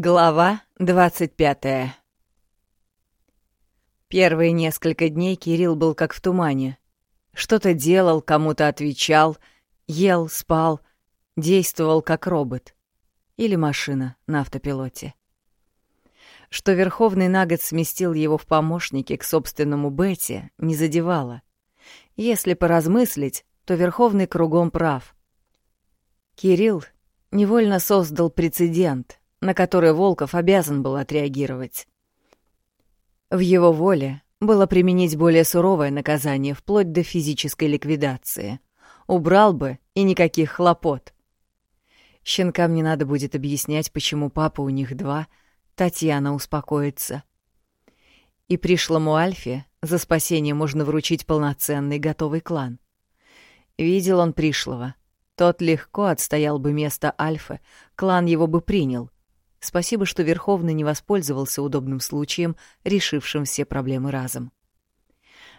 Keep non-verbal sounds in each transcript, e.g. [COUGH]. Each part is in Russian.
Глава двадцать пятая Первые несколько дней Кирилл был как в тумане. Что-то делал, кому-то отвечал, ел, спал, действовал как робот. Или машина на автопилоте. Что Верховный на год сместил его в помощники к собственному Бете, не задевало. Если поразмыслить, то Верховный кругом прав. Кирилл невольно создал прецедент, на который Волков обязан был отреагировать. В его воле было применить более суровое наказание вплоть до физической ликвидации. Убрал бы, и никаких хлопот. Щенкам не надо будет объяснять, почему папа у них два, Татьяна успокоится. И пришлому Альфе за спасение можно вручить полноценный готовый клан. Видел он пришлого. Тот легко отстоял бы место Альфы, клан его бы принял — Спасибо, что Верховный не воспользовался удобным случаем, решившим все проблемы разом.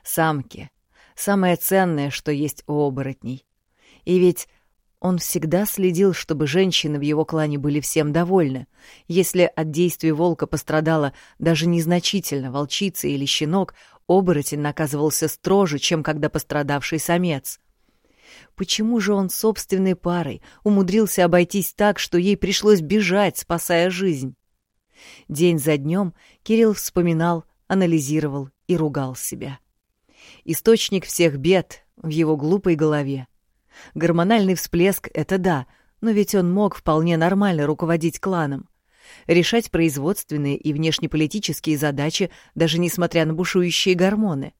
Самки — самое ценное, что есть у оборотней. И ведь он всегда следил, чтобы женщины в его клане были всем довольны. Если от действий волка пострадала даже незначительно волчица или щенок, оборотень наказывался строже, чем когда пострадавший самец. Почему же он собственной парой умудрился обойтись так, что ей пришлось бежать, спасая жизнь? День за днем Кирилл вспоминал, анализировал и ругал себя. Источник всех бед в его глупой голове. Гормональный всплеск — это да, но ведь он мог вполне нормально руководить кланом. Решать производственные и внешнеполитические задачи, даже несмотря на бушующие гормоны.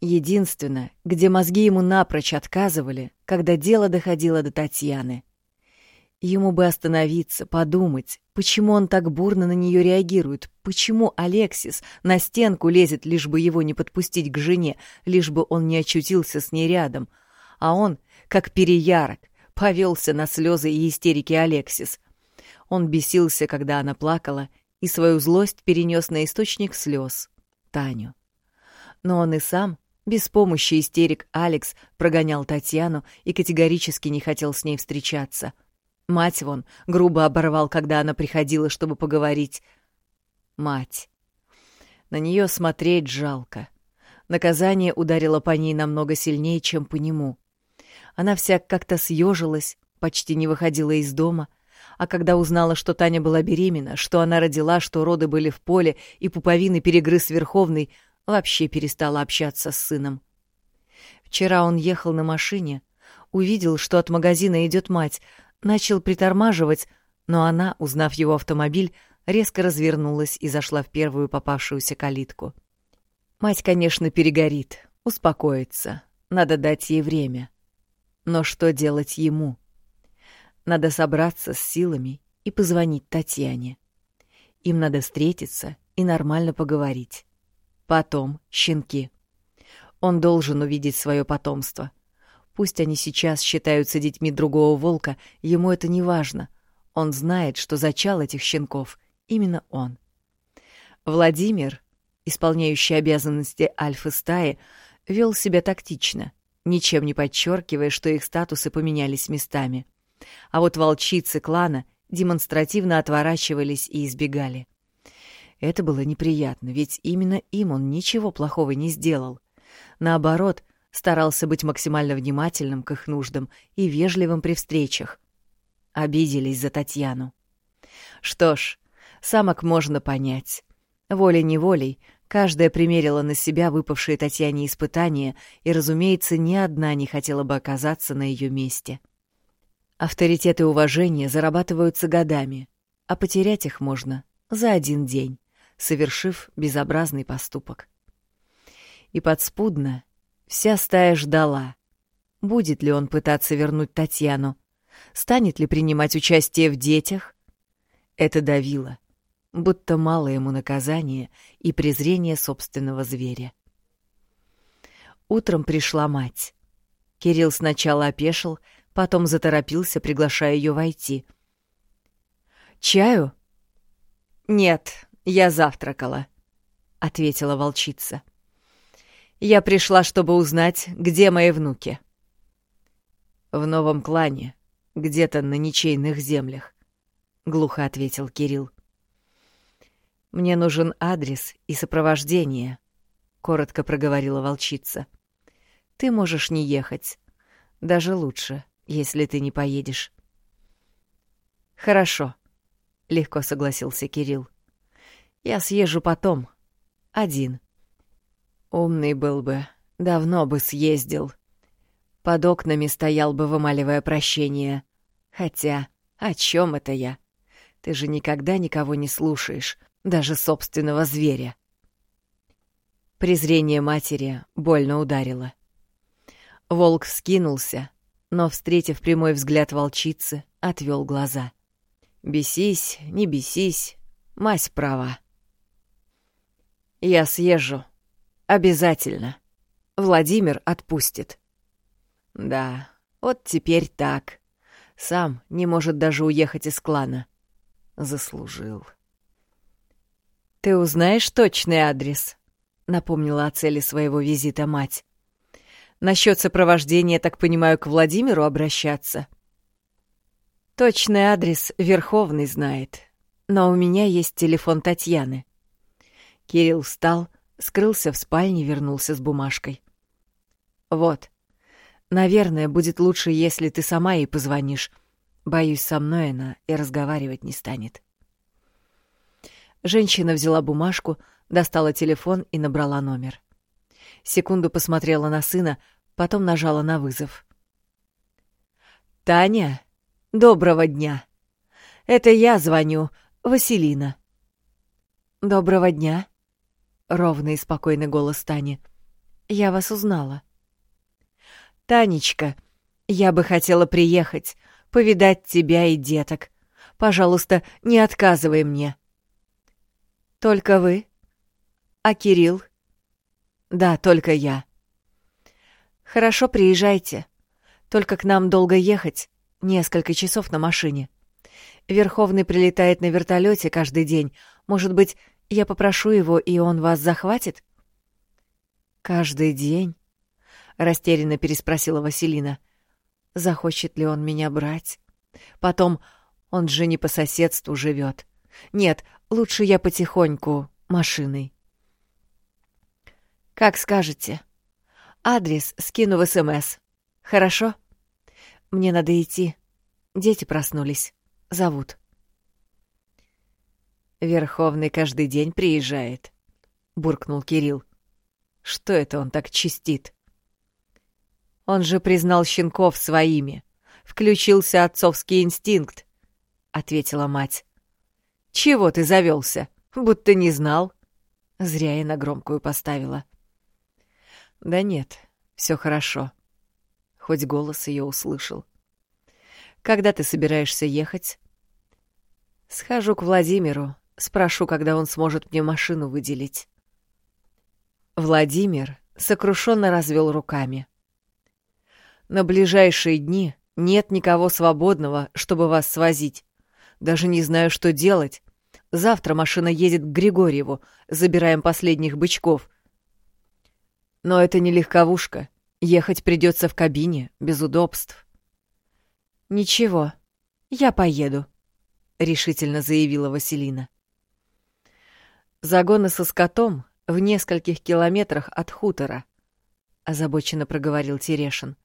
Единственное, где мозги ему напрочь отказывали, когда дело доходило до Татьяны. Ему бы остановиться, подумать, почему он так бурно на нее реагирует, почему Алексис на стенку лезет, лишь бы его не подпустить к жене, лишь бы он не очутился с ней рядом, а он, как переярок, повелся на слезы и истерики Алексис. Он бесился, когда она плакала, и свою злость перенес на источник слез — Таню. Но он и сам без помощи истерик Алекс прогонял Татьяну и категорически не хотел с ней встречаться. Мать вон грубо оборвал, когда она приходила, чтобы поговорить. Мать. На нее смотреть жалко. Наказание ударило по ней намного сильнее, чем по нему. Она вся как-то съежилась, почти не выходила из дома, а когда узнала, что Таня была беременна, что она родила, что роды были в поле и пуповины перегрыз Верховный, вообще перестала общаться с сыном. Вчера он ехал на машине, увидел, что от магазина идет мать, начал притормаживать, но она, узнав его автомобиль, резко развернулась и зашла в первую попавшуюся калитку. Мать, конечно, перегорит, успокоится, надо дать ей время. Но что делать ему? Надо собраться с силами и позвонить Татьяне. Им надо встретиться и нормально поговорить. Потом щенки. Он должен увидеть свое потомство. Пусть они сейчас считаются детьми другого волка, ему это не важно. Он знает, что зачал этих щенков именно он. Владимир, исполняющий обязанности альфы стаи, вел себя тактично, ничем не подчеркивая, что их статусы поменялись местами. А вот волчицы клана демонстративно отворачивались и избегали. Это было неприятно, ведь именно им он ничего плохого не сделал. Наоборот, старался быть максимально внимательным к их нуждам и вежливым при встречах. Обиделись за Татьяну. Что ж, самок можно понять. Волей-неволей каждая примерила на себя выпавшие Татьяне испытания, и, разумеется, ни одна не хотела бы оказаться на ее месте. Авторитет и уважение зарабатываются годами, а потерять их можно за один день совершив безобразный поступок. И подспудно вся стая ждала, будет ли он пытаться вернуть Татьяну, станет ли принимать участие в детях. Это давило, будто мало ему наказания и презрения собственного зверя. Утром пришла мать. Кирилл сначала опешил, потом заторопился, приглашая ее войти. «Чаю?» «Нет, «Я завтракала», — ответила волчица. «Я пришла, чтобы узнать, где мои внуки». «В новом клане, где-то на ничейных землях», — глухо ответил Кирилл. Мне нужен адрес и сопровождение, коротко проговорила волчица. Ты можешь не ехать. Даже лучше, если ты не поедешь. Хорошо, легко согласился Кирилл. Я съезжу потом. Один. Умный был бы, давно бы съездил. Под окнами стоял бы, вымаливая прощение. Хотя, о чем это я? Ты же никогда никого не слушаешь, даже собственного зверя. Презрение матери больно ударило. Волк вскинулся, но, встретив прямой взгляд волчицы, отвел глаза. «Бесись, не бесись, мась права». «Я съезжу. Обязательно. Владимир отпустит». «Да, вот теперь так. Сам не может даже уехать из клана. Заслужил». «Ты узнаешь точный адрес?» — напомнила о цели своего визита мать. «Насчет сопровождения, так понимаю, к Владимиру обращаться?» «Точный адрес Верховный знает, но у меня есть телефон Татьяны». Кирилл встал, скрылся в спальне, вернулся с бумажкой. «Вот. Наверное, будет лучше, если ты сама ей позвонишь. Боюсь, со мной она и разговаривать не станет». Женщина взяла бумажку, достала телефон и набрала номер. Секунду посмотрела на сына, потом нажала на вызов. «Таня, доброго дня. Это я звоню, Василина». «Доброго дня», — ровный и спокойный голос Тани. «Я вас узнала». «Танечка, я бы хотела приехать, повидать тебя и деток. Пожалуйста, не отказывай мне». Только вы? А Кирилл? Да, только я. Хорошо, приезжайте. Только к нам долго ехать, несколько часов на машине. Верховный прилетает на вертолете каждый день. Может быть, я попрошу его, и он вас захватит? Каждый день? Растерянно переспросила Василина. Захочет ли он меня брать? Потом, он же не по соседству живет. Нет, лучше я потихоньку, машиной. Как скажете. Адрес скину в СМС. Хорошо? Мне надо идти. Дети проснулись. Зовут. Верховный каждый день приезжает, буркнул Кирилл. Что это он так чистит? Он же признал щенков своими. Включился отцовский инстинкт, ответила мать. «Чего ты завелся? Будто не знал». Зря я на громкую поставила. «Да нет, все хорошо». Хоть голос ее услышал. «Когда ты собираешься ехать?» «Схожу к Владимиру, спрошу, когда он сможет мне машину выделить». Владимир сокрушенно развел руками. «На ближайшие дни нет никого свободного, чтобы вас свозить. Даже не знаю, что делать. Завтра машина едет к Григорьеву, забираем последних бычков. Но это не легковушка. Ехать придется в кабине, без удобств. Ничего, я поеду, решительно заявила Василина. Загоны со скотом в нескольких километрах от хутора, озабоченно проговорил Терешин.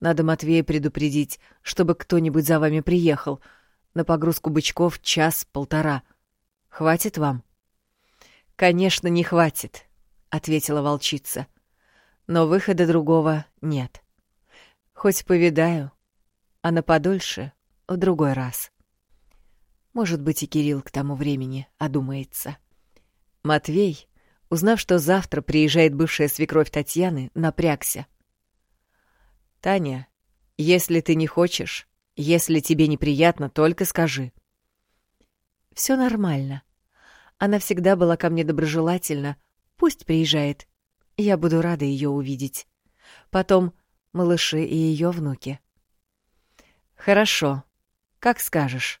Надо Матвея предупредить, чтобы кто-нибудь за вами приехал. На погрузку бычков час-полтора — Хватит вам? Конечно, не хватит, ответила волчица. Но выхода другого нет. Хоть повидаю, а на подольше в другой раз. Может быть, и Кирилл к тому времени одумается. Матвей, узнав, что завтра приезжает бывшая свекровь Татьяны, напрягся. «Таня, если ты не хочешь, если тебе неприятно, только скажи. Все нормально. Она всегда была ко мне доброжелательна. Пусть приезжает. Я буду рада ее увидеть. Потом малыши и ее внуки. Хорошо. Как скажешь.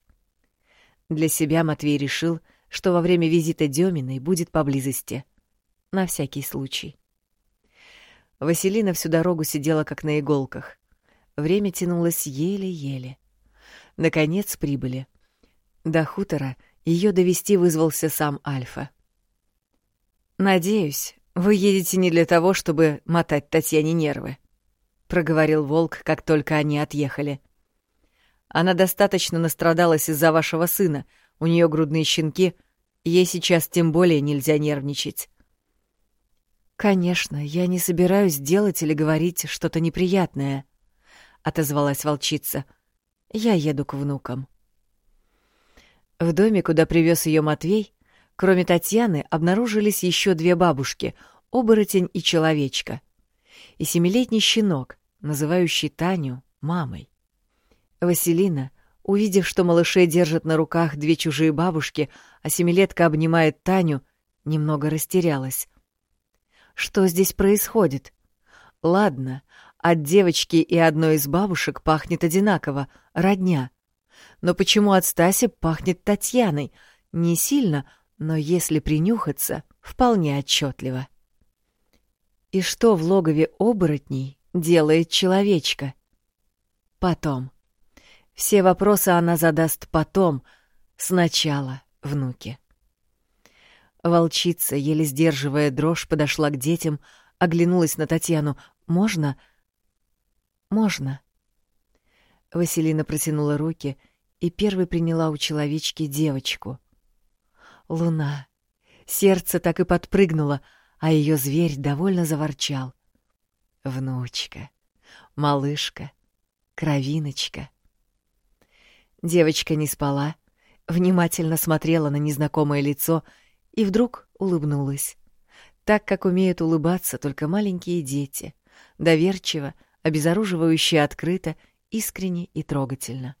Для себя Матвей решил, что во время визита Деминой будет поблизости. На всякий случай. Василина всю дорогу сидела как на иголках. Время тянулось еле-еле. Наконец прибыли. До хутора Ее довести вызвался сам Альфа. «Надеюсь, вы едете не для того, чтобы мотать Татьяне нервы», — проговорил Волк, как только они отъехали. «Она достаточно настрадалась из-за вашего сына, у нее грудные щенки, ей сейчас тем более нельзя нервничать». «Конечно, я не собираюсь делать или говорить что-то неприятное», — отозвалась волчица. «Я еду к внукам». В доме, куда привез ее Матвей, кроме Татьяны, обнаружились еще две бабушки — оборотень и человечка. И семилетний щенок, называющий Таню мамой. Василина, увидев, что малышей держат на руках две чужие бабушки, а семилетка обнимает Таню, немного растерялась. Что здесь происходит? Ладно, от девочки и одной из бабушек пахнет одинаково, родня. Но почему от Стаси пахнет Татьяной? Не сильно, но если принюхаться, вполне отчетливо. И что в логове оборотней делает человечка? Потом. Все вопросы она задаст потом, сначала внуки. Волчица, еле сдерживая дрожь, подошла к детям, оглянулась на Татьяну. «Можно?» «Можно». Василина протянула руки и первой приняла у человечки девочку. Луна. Сердце так и подпрыгнуло, а ее зверь довольно заворчал. Внучка, малышка, кровиночка. Девочка не спала, внимательно смотрела на незнакомое лицо и вдруг улыбнулась. Так, как умеют улыбаться только маленькие дети, доверчиво, обезоруживающе открыто, искренне и трогательно.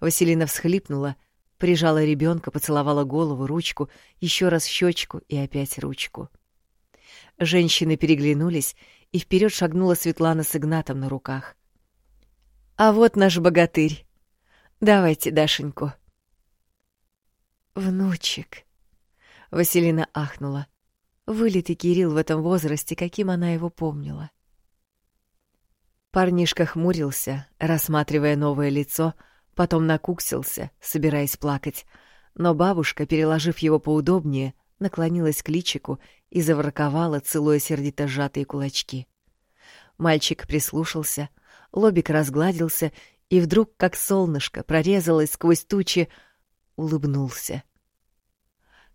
Василина всхлипнула, прижала ребенка, поцеловала голову, ручку, еще раз щечку и опять ручку. Женщины переглянулись, и вперед шагнула Светлана с Игнатом на руках. «А вот наш богатырь. Давайте Дашеньку». «Внучек», Василина ахнула. Вылитый Кирилл в этом возрасте, каким она его помнила. Парнишка хмурился, рассматривая новое лицо, потом накуксился, собираясь плакать, но бабушка, переложив его поудобнее, наклонилась к личику и заворковала, целуя сердито сжатые кулачки. Мальчик прислушался, лобик разгладился и вдруг, как солнышко, прорезалось сквозь тучи, улыбнулся.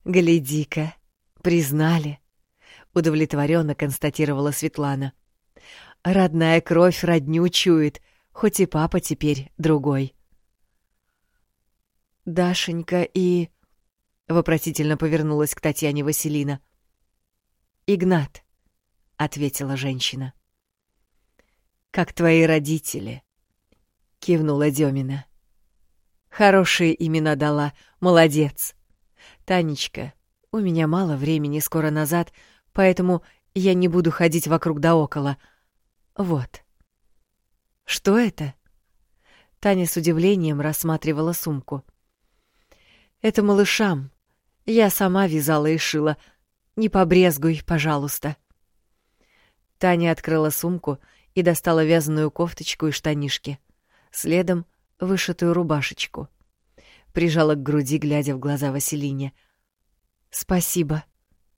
«Гляди-ка, признали», — удовлетворенно констатировала Светлана. «Родная кровь родню чует, хоть и папа теперь другой». «Дашенька и...» — вопросительно повернулась к Татьяне Василина. «Игнат», — ответила женщина. «Как твои родители», — кивнула Демина. «Хорошие имена дала, молодец». «Танечка, у меня мало времени скоро назад, поэтому я не буду ходить вокруг да около. Вот». «Что это?» Таня с удивлением рассматривала сумку. «Это малышам. Я сама вязала и шила. Не побрезгуй, пожалуйста». Таня открыла сумку и достала вязаную кофточку и штанишки. Следом — вышитую рубашечку прижала к груди, глядя в глаза Василине. «Спасибо.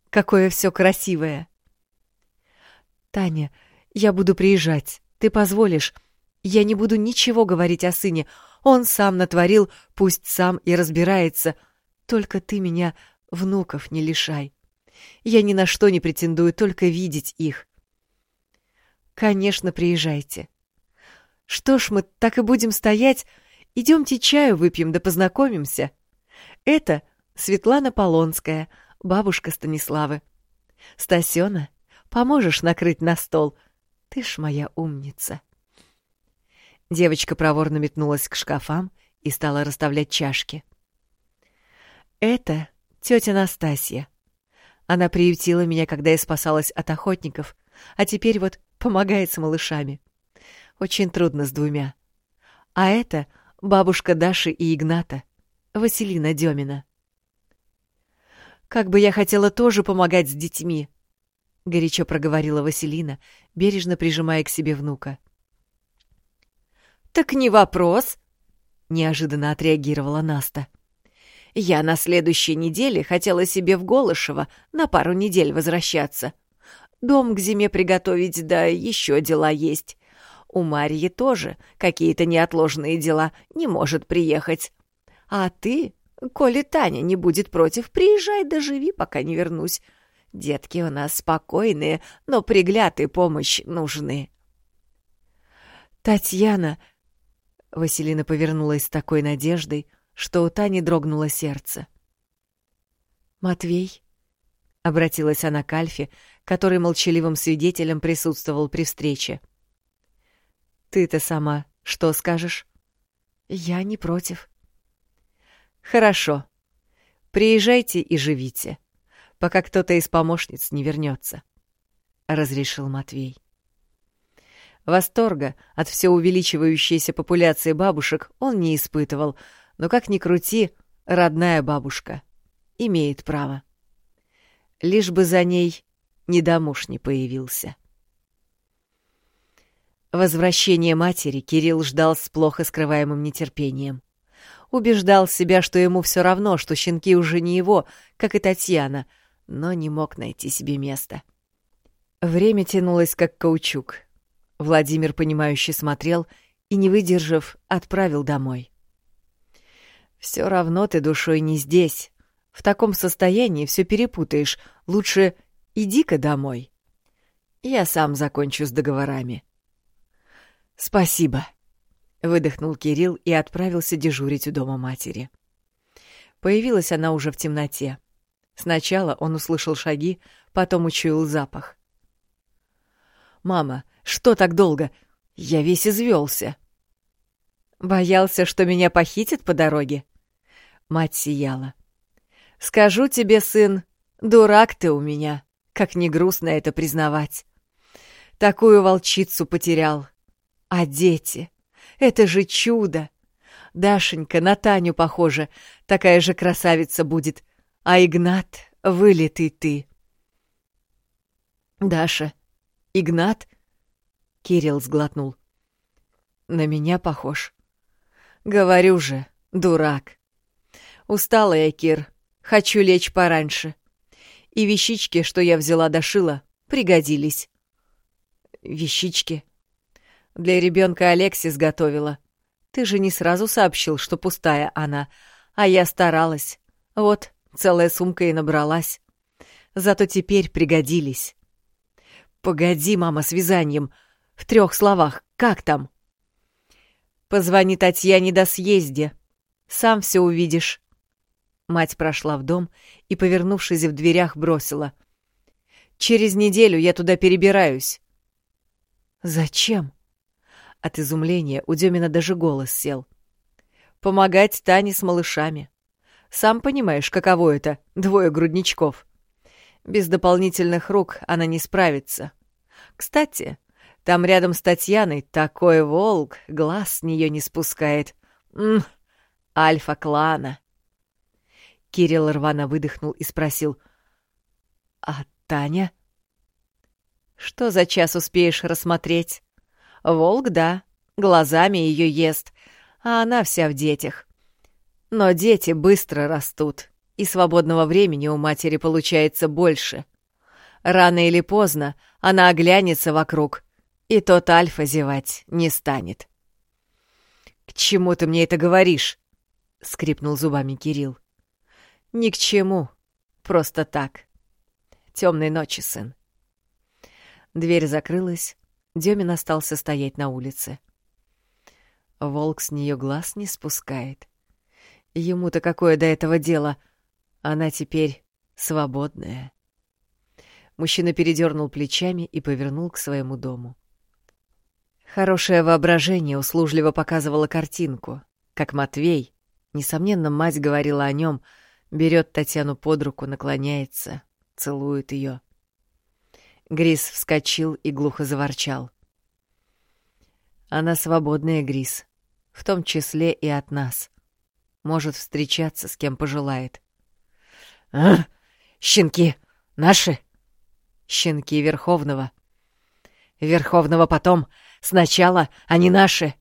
Какое все красивое!» «Таня, я буду приезжать. Ты позволишь? Я не буду ничего говорить о сыне. Он сам натворил, пусть сам и разбирается. Только ты меня внуков не лишай. Я ни на что не претендую, только видеть их». «Конечно, приезжайте. Что ж, мы так и будем стоять Идемте чаю выпьем да познакомимся. Это Светлана Полонская, бабушка Станиславы. Стасёна, поможешь накрыть на стол? Ты ж моя умница. Девочка проворно метнулась к шкафам и стала расставлять чашки. Это тетя Настасья. Она приютила меня, когда я спасалась от охотников, а теперь вот помогает с малышами. Очень трудно с двумя. А это бабушка Даши и Игната, Василина Демина. «Как бы я хотела тоже помогать с детьми!» — горячо проговорила Василина, бережно прижимая к себе внука. «Так не вопрос!» — неожиданно отреагировала Наста. Я на следующей неделе хотела себе в Голышево на пару недель возвращаться. Дом к зиме приготовить, да еще дела есть. У Марьи тоже какие-то неотложные дела, не может приехать. А ты, коли Таня не будет против, приезжай да живи, пока не вернусь. Детки у нас спокойные, но пригляд и помощь нужны. «Татьяна!» Василина повернулась с такой надеждой, что у Тани дрогнуло сердце. «Матвей?» — обратилась она к Альфе, который молчаливым свидетелем присутствовал при встрече. «Ты-то сама что скажешь?» «Я не против». «Хорошо. Приезжайте и живите, пока кто-то из помощниц не вернется», — разрешил Матвей. Восторга от все увеличивающейся популяции бабушек он не испытывал, но как ни крути, родная бабушка имеет право. Лишь бы за ней недомуж не появился. Возвращение матери Кирилл ждал с плохо скрываемым нетерпением. Убеждал себя, что ему все равно, что щенки уже не его, как и Татьяна, но не мог найти себе места. Время тянулось, как каучук. Владимир, понимающе смотрел и, не выдержав, отправил домой. «Все равно ты душой не здесь. В таком состоянии все перепутаешь. Лучше иди-ка домой. Я сам закончу с договорами». «Спасибо», — выдохнул Кирилл и отправился дежурить у дома матери. Появилась она уже в темноте. Сначала он услышал шаги, потом учуял запах. «Мама, что так долго? Я весь извелся. «Боялся, что меня похитят по дороге?» Мать сияла. «Скажу тебе, сын, дурак ты у меня, как не грустно это признавать. Такую волчицу потерял. А дети? Это же чудо! Дашенька на Таню похожа, такая же красавица будет, а Игнат — вылитый ты». «Даша, Игнат?» Кирилл сглотнул. «На меня похож». «Говорю же, дурак. Устала я, Кир. Хочу лечь пораньше. И вещички, что я взяла дошила, пригодились». «Вещички?» «Для ребенка Алексис готовила. Ты же не сразу сообщил, что пустая она, а я старалась. Вот, целая сумка и набралась. Зато теперь пригодились». «Погоди, мама, с вязанием. В трех словах. Как там?» «Позвони Татьяне до съезде. Сам все увидишь». Мать прошла в дом и, повернувшись в дверях, бросила. «Через неделю я туда перебираюсь». «Зачем?» От изумления у Демина даже голос сел. «Помогать Тане с малышами. Сам понимаешь, каково это — двое грудничков. Без дополнительных рук она не справится. Кстати, там рядом с Татьяной такой волк, глаз с нее не спускает. М альфа-клана. Кирилл рвано выдохнул и спросил. «А Таня?» «Что за час успеешь рассмотреть?» «Волк, да, глазами ее ест, а она вся в детях. Но дети быстро растут, и свободного времени у матери получается больше. Рано или поздно она оглянется вокруг, и тот Альфа зевать не станет. «К чему ты мне это говоришь?» — скрипнул зубами Кирилл. «Ни к чему. Просто так. Темной ночи, сын». Дверь закрылась, Демин остался стоять на улице. Волк с нее глаз не спускает. Ему-то какое до этого дело? Она теперь свободная. Мужчина передернул плечами и повернул к своему дому. Хорошее воображение услужливо показывало картинку, как Матвей, несомненно, мать говорила о нем, берет Татьяну под руку, наклоняется, целует ее. Грис вскочил и глухо заворчал. Она свободная, Грис, в том числе и от нас. Может встречаться с кем пожелает. — А? Щенки наши? Щенки Верховного. Верховного потом. Сначала они наши.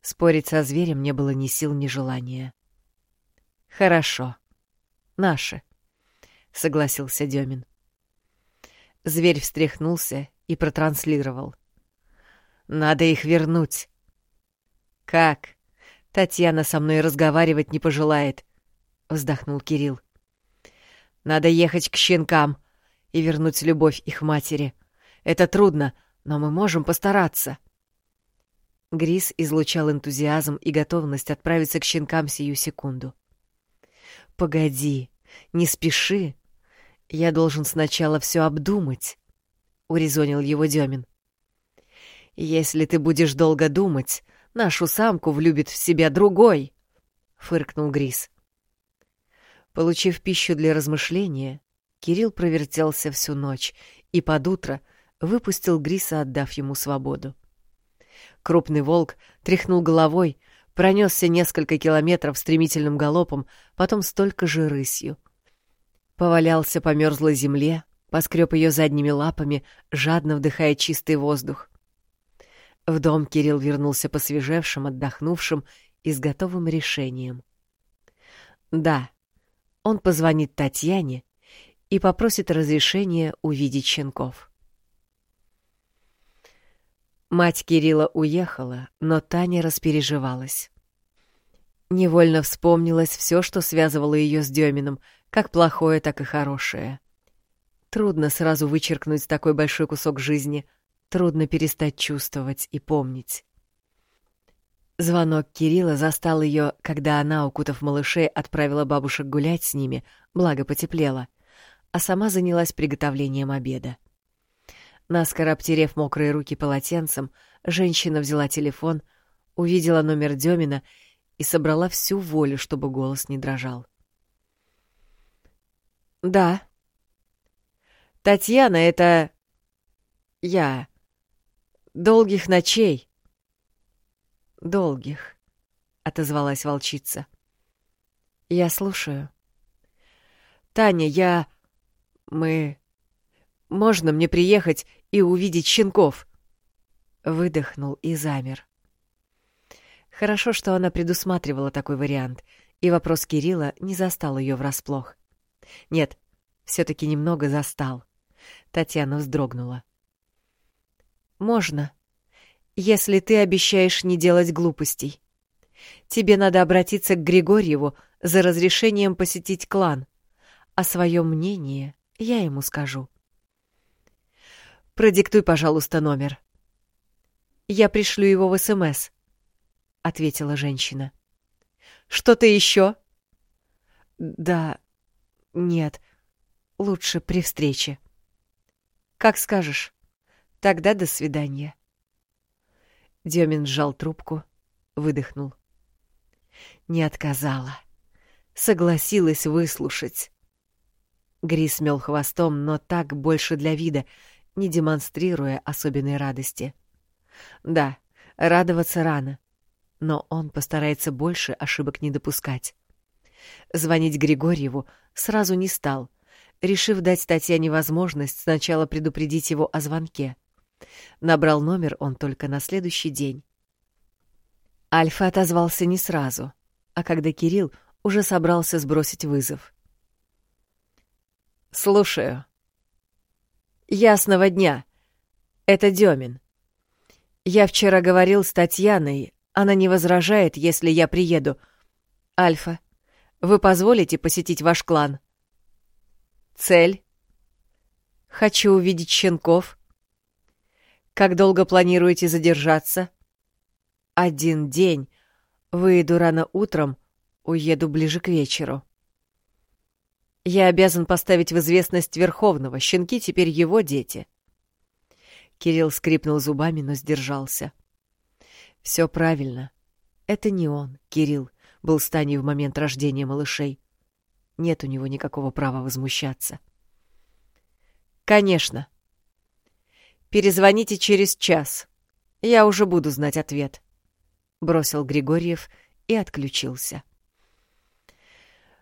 Спорить со зверем не было ни сил, ни желания. Хорошо. Наши, согласился Демин. Зверь встряхнулся и протранслировал. Надо их вернуть. Как? Татьяна со мной разговаривать не пожелает, вздохнул Кирилл. Надо ехать к щенкам и вернуть любовь их матери. Это трудно, но мы можем постараться. Грис излучал энтузиазм и готовность отправиться к щенкам сию секунду. «Погоди, не спеши. Я должен сначала все обдумать», — урезонил его Демин. «Если ты будешь долго думать, нашу самку влюбит в себя другой», — фыркнул Грис. Получив пищу для размышления, Кирилл провертелся всю ночь и под утро выпустил Гриса, отдав ему свободу. Крупный волк тряхнул головой, пронесся несколько километров стремительным галопом, потом столько же рысью. Повалялся по мерзлой земле, поскреб ее задними лапами, жадно вдыхая чистый воздух. В дом Кирилл вернулся посвежевшим, отдохнувшим и с готовым решением. Да, он позвонит Татьяне и попросит разрешения увидеть щенков. Мать Кирилла уехала, но Таня распереживалась. Невольно вспомнилось все, что связывало ее с Демином, как плохое, так и хорошее. Трудно сразу вычеркнуть такой большой кусок жизни, трудно перестать чувствовать и помнить. Звонок Кирилла застал ее, когда она, укутав малышей, отправила бабушек гулять с ними, благо потеплело, а сама занялась приготовлением обеда. Наскоро обтерев мокрые руки полотенцем, женщина взяла телефон, увидела номер Демина и собрала всю волю, чтобы голос не дрожал. «Да». «Татьяна, это...» «Я. Долгих ночей». «Долгих», — отозвалась волчица. «Я слушаю». «Таня, я... Мы... Можно мне приехать и увидеть щенков?» Выдохнул и замер. Хорошо, что она предусматривала такой вариант, и вопрос Кирилла не застал ее врасплох. Нет, все-таки немного застал. Татьяна вздрогнула. «Можно, если ты обещаешь не делать глупостей. Тебе надо обратиться к Григорьеву за разрешением посетить клан. А свое мнение я ему скажу». Продиктуй, пожалуйста, номер. Я пришлю его в СМС, ответила женщина. Что-то еще? Да. Нет. Лучше при встрече. Как скажешь. Тогда до свидания. Демин сжал трубку, выдохнул. Не отказала. Согласилась выслушать. Грис мел хвостом, но так больше для вида — не демонстрируя особенной радости. Да, радоваться рано, но он постарается больше ошибок не допускать. Звонить Григорьеву сразу не стал, решив дать Татьяне возможность сначала предупредить его о звонке. Набрал номер он только на следующий день. Альфа отозвался не сразу, а когда Кирилл уже собрался сбросить вызов. «Слушаю», Ясного дня. Это Демин. Я вчера говорил с Татьяной. Она не возражает, если я приеду. Альфа, вы позволите посетить ваш клан? Цель? Хочу увидеть щенков. Как долго планируете задержаться? Один день. Выйду рано утром, уеду ближе к вечеру. Я обязан поставить в известность Верховного. Щенки теперь его дети. Кирилл скрипнул зубами, но сдержался. Все правильно. Это не он, Кирилл, был с Таней в момент рождения малышей. Нет у него никакого права возмущаться. Конечно. Перезвоните через час. Я уже буду знать ответ. Бросил Григорьев и отключился.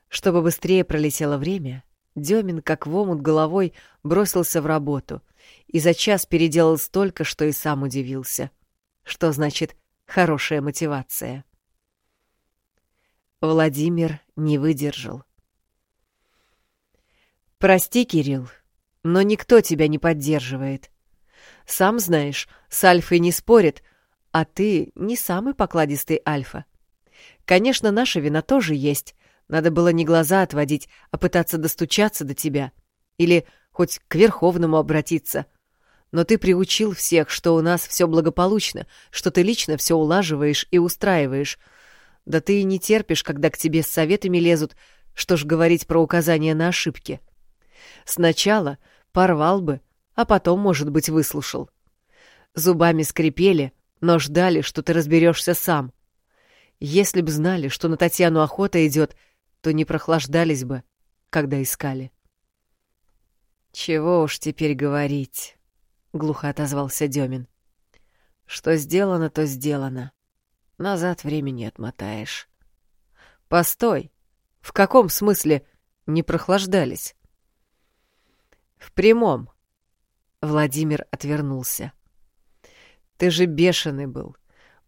Чтобы быстрее пролетело время, Демин, как в омут головой, бросился в работу и за час переделал столько, что и сам удивился. Что значит «хорошая мотивация»? Владимир не выдержал. «Прости, Кирилл, но никто тебя не поддерживает. Сам знаешь, с Альфой не спорит, а ты не самый покладистый Альфа. Конечно, наша вина тоже есть. Надо было не глаза отводить, а пытаться достучаться до тебя. Или хоть к Верховному обратиться. Но ты приучил всех, что у нас все благополучно, что ты лично все улаживаешь и устраиваешь. Да ты и не терпишь, когда к тебе с советами лезут, что ж говорить про указания на ошибки. Сначала порвал бы, а потом, может быть, выслушал. Зубами скрипели, но ждали, что ты разберешься сам. Если б знали, что на Татьяну охота идет, то не прохлаждались бы, когда искали. «Чего уж теперь говорить», — глухо отозвался Демин. «Что сделано, то сделано. Назад времени отмотаешь». «Постой! В каком смысле не прохлаждались?» «В прямом». Владимир отвернулся. «Ты же бешеный был.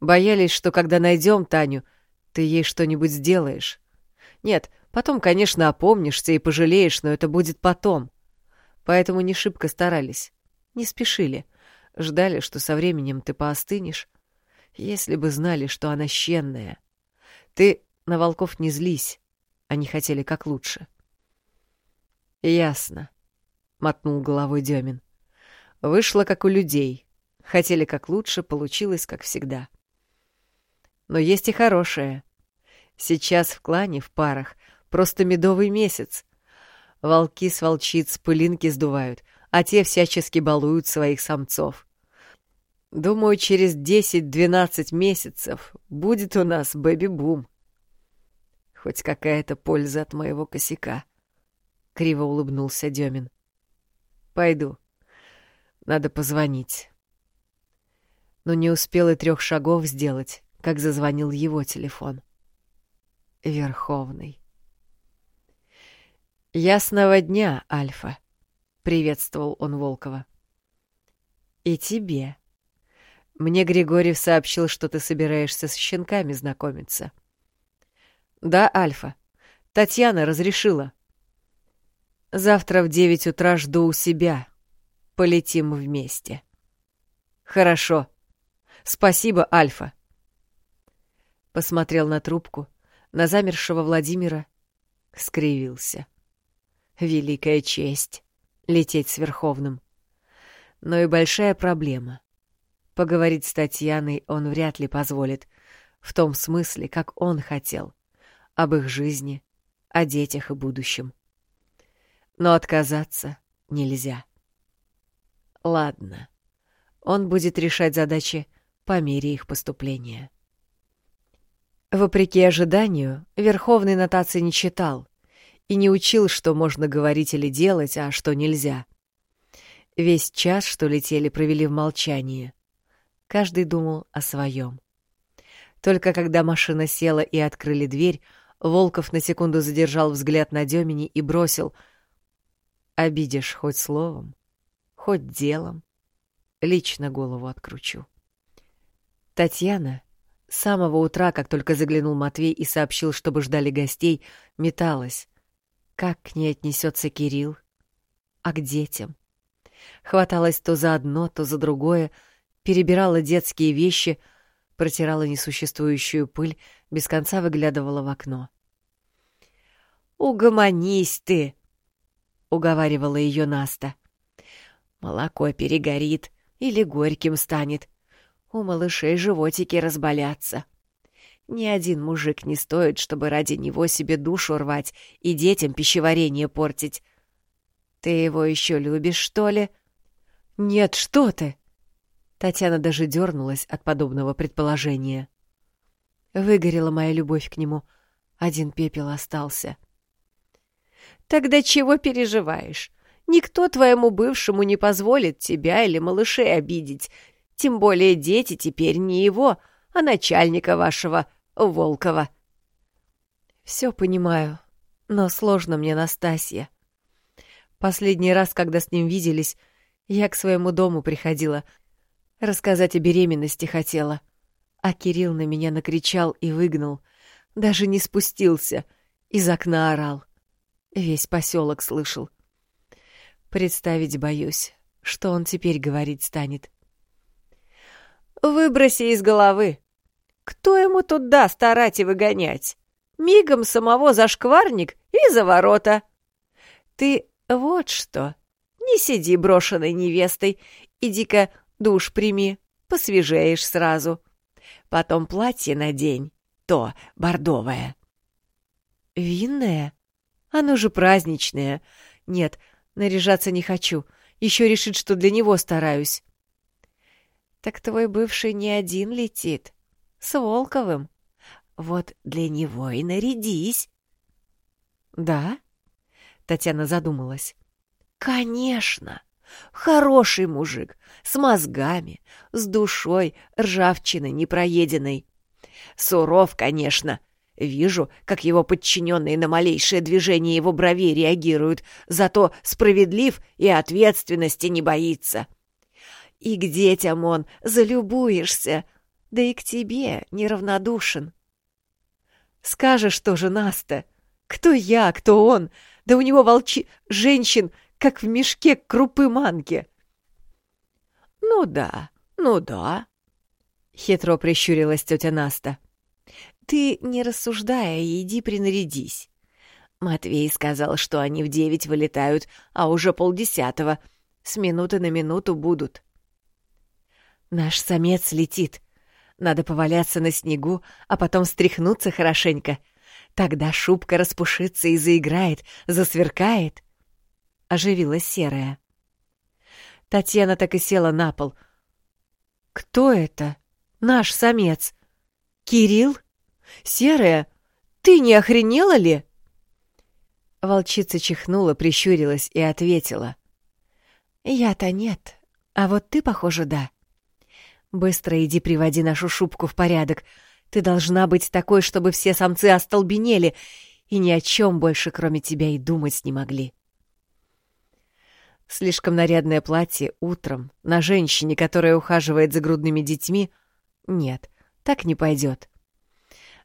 Боялись, что когда найдем Таню, ты ей что-нибудь сделаешь. Нет, потом, конечно, опомнишься и пожалеешь, но это будет потом. Поэтому не шибко старались. Не спешили. Ждали, что со временем ты поостынешь. Если бы знали, что она щенная. Ты на волков не злись. Они хотели как лучше. Ясно, — мотнул головой Демин. Вышло, как у людей. Хотели как лучше, получилось, как всегда. — но есть и хорошее. Сейчас в клане в парах просто медовый месяц. Волки с волчиц пылинки сдувают, а те всячески балуют своих самцов. Думаю, через 10-12 месяцев будет у нас бэби-бум. Хоть какая-то польза от моего косяка. Криво улыбнулся Демин. Пойду. Надо позвонить. Но не успел и трех шагов сделать, как зазвонил его телефон. Верховный. «Ясного дня, Альфа!» — приветствовал он Волкова. «И тебе. Мне Григорьев сообщил, что ты собираешься с щенками знакомиться». «Да, Альфа. Татьяна разрешила». «Завтра в девять утра жду у себя. Полетим вместе». «Хорошо. Спасибо, Альфа» посмотрел на трубку, на замершего Владимира, скривился. Великая честь — лететь с Верховным. Но и большая проблема. Поговорить с Татьяной он вряд ли позволит, в том смысле, как он хотел, об их жизни, о детях и будущем. Но отказаться нельзя. Ладно, он будет решать задачи по мере их поступления. Вопреки ожиданию, Верховный нотации не читал и не учил, что можно говорить или делать, а что нельзя. Весь час, что летели, провели в молчании. Каждый думал о своем. Только когда машина села и открыли дверь, Волков на секунду задержал взгляд на Демине и бросил «Обидишь хоть словом, хоть делом, лично голову откручу». Татьяна, с самого утра, как только заглянул Матвей и сообщил, чтобы ждали гостей, металась. Как к ней отнесется Кирилл? А к детям? Хваталась то за одно, то за другое, перебирала детские вещи, протирала несуществующую пыль, без конца выглядывала в окно. «Угомонись ты!» — уговаривала ее Наста. «Молоко перегорит или горьким станет у малышей животики разболятся. Ни один мужик не стоит, чтобы ради него себе душу рвать и детям пищеварение портить. Ты его еще любишь, что ли? Нет, что ты! Татьяна даже дернулась от подобного предположения. Выгорела моя любовь к нему. Один пепел остался. Тогда чего переживаешь? Никто твоему бывшему не позволит тебя или малышей обидеть, тем более дети теперь не его, а начальника вашего, Волкова. Все понимаю, но сложно мне, Настасья. Последний раз, когда с ним виделись, я к своему дому приходила. Рассказать о беременности хотела. А Кирилл на меня накричал и выгнал. Даже не спустился, из окна орал. Весь поселок слышал. Представить боюсь, что он теперь говорить станет. «Выброси из головы. Кто ему тут даст орать и выгонять? Мигом самого зашкварник и за ворота. Ты вот что, не сиди брошенной невестой, иди-ка душ прими, посвежеешь сразу. Потом платье надень, то бордовое». «Винное? Оно же праздничное. Нет, наряжаться не хочу. Еще решит, что для него стараюсь». «Так твой бывший не один летит. С Волковым. Вот для него и нарядись». «Да?» — Татьяна задумалась. «Конечно! Хороший мужик, с мозгами, с душой, ржавчины непроеденной. Суров, конечно, — Вижу, как его подчиненные на малейшее движение его бровей реагируют, зато справедлив и ответственности не боится. И к детям он залюбуешься, да и к тебе неравнодушен. Скажешь тоже, Наста, кто я, кто он, да у него волчи... женщин, как в мешке крупы манки. Ну да, ну да, — хитро прищурилась тетя Наста. Ты, не рассуждая, иди принарядись. Матвей сказал, что они в девять вылетают, а уже полдесятого. С минуты на минуту будут. Наш самец летит. Надо поваляться на снегу, а потом стряхнуться хорошенько. Тогда шубка распушится и заиграет, засверкает. Оживилась серая. Татьяна так и села на пол. «Кто это? Наш самец? Кирилл?» Серая, ты не охренела ли?» Волчица чихнула, прищурилась и ответила. «Я-то нет, а вот ты, похоже, да. Быстро иди приводи нашу шубку в порядок. Ты должна быть такой, чтобы все самцы остолбенели и ни о чем больше, кроме тебя, и думать не могли». Слишком нарядное платье утром на женщине, которая ухаживает за грудными детьми, нет, так не пойдет.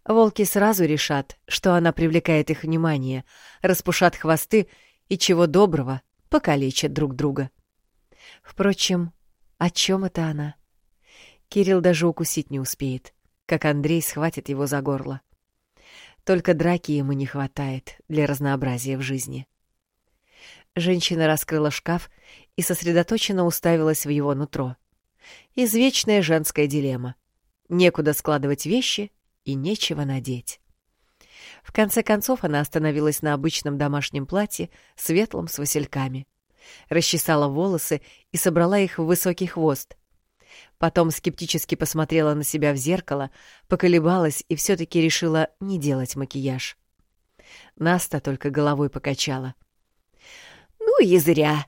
Волки сразу решат, что она привлекает их внимание, распушат хвосты и, чего доброго, покалечат друг друга. Впрочем, о чем это она? Кирилл даже укусить не успеет, как Андрей схватит его за горло. Только драки ему не хватает для разнообразия в жизни. Женщина раскрыла шкаф и сосредоточенно уставилась в его нутро. Извечная женская дилемма. Некуда складывать вещи и нечего надеть. В конце концов она остановилась на обычном домашнем платье, светлом с васильками. Расчесала волосы и собрала их в высокий хвост. Потом скептически посмотрела на себя в зеркало, поколебалась и все таки решила не делать макияж. Наста только головой покачала. «Ну и зря!»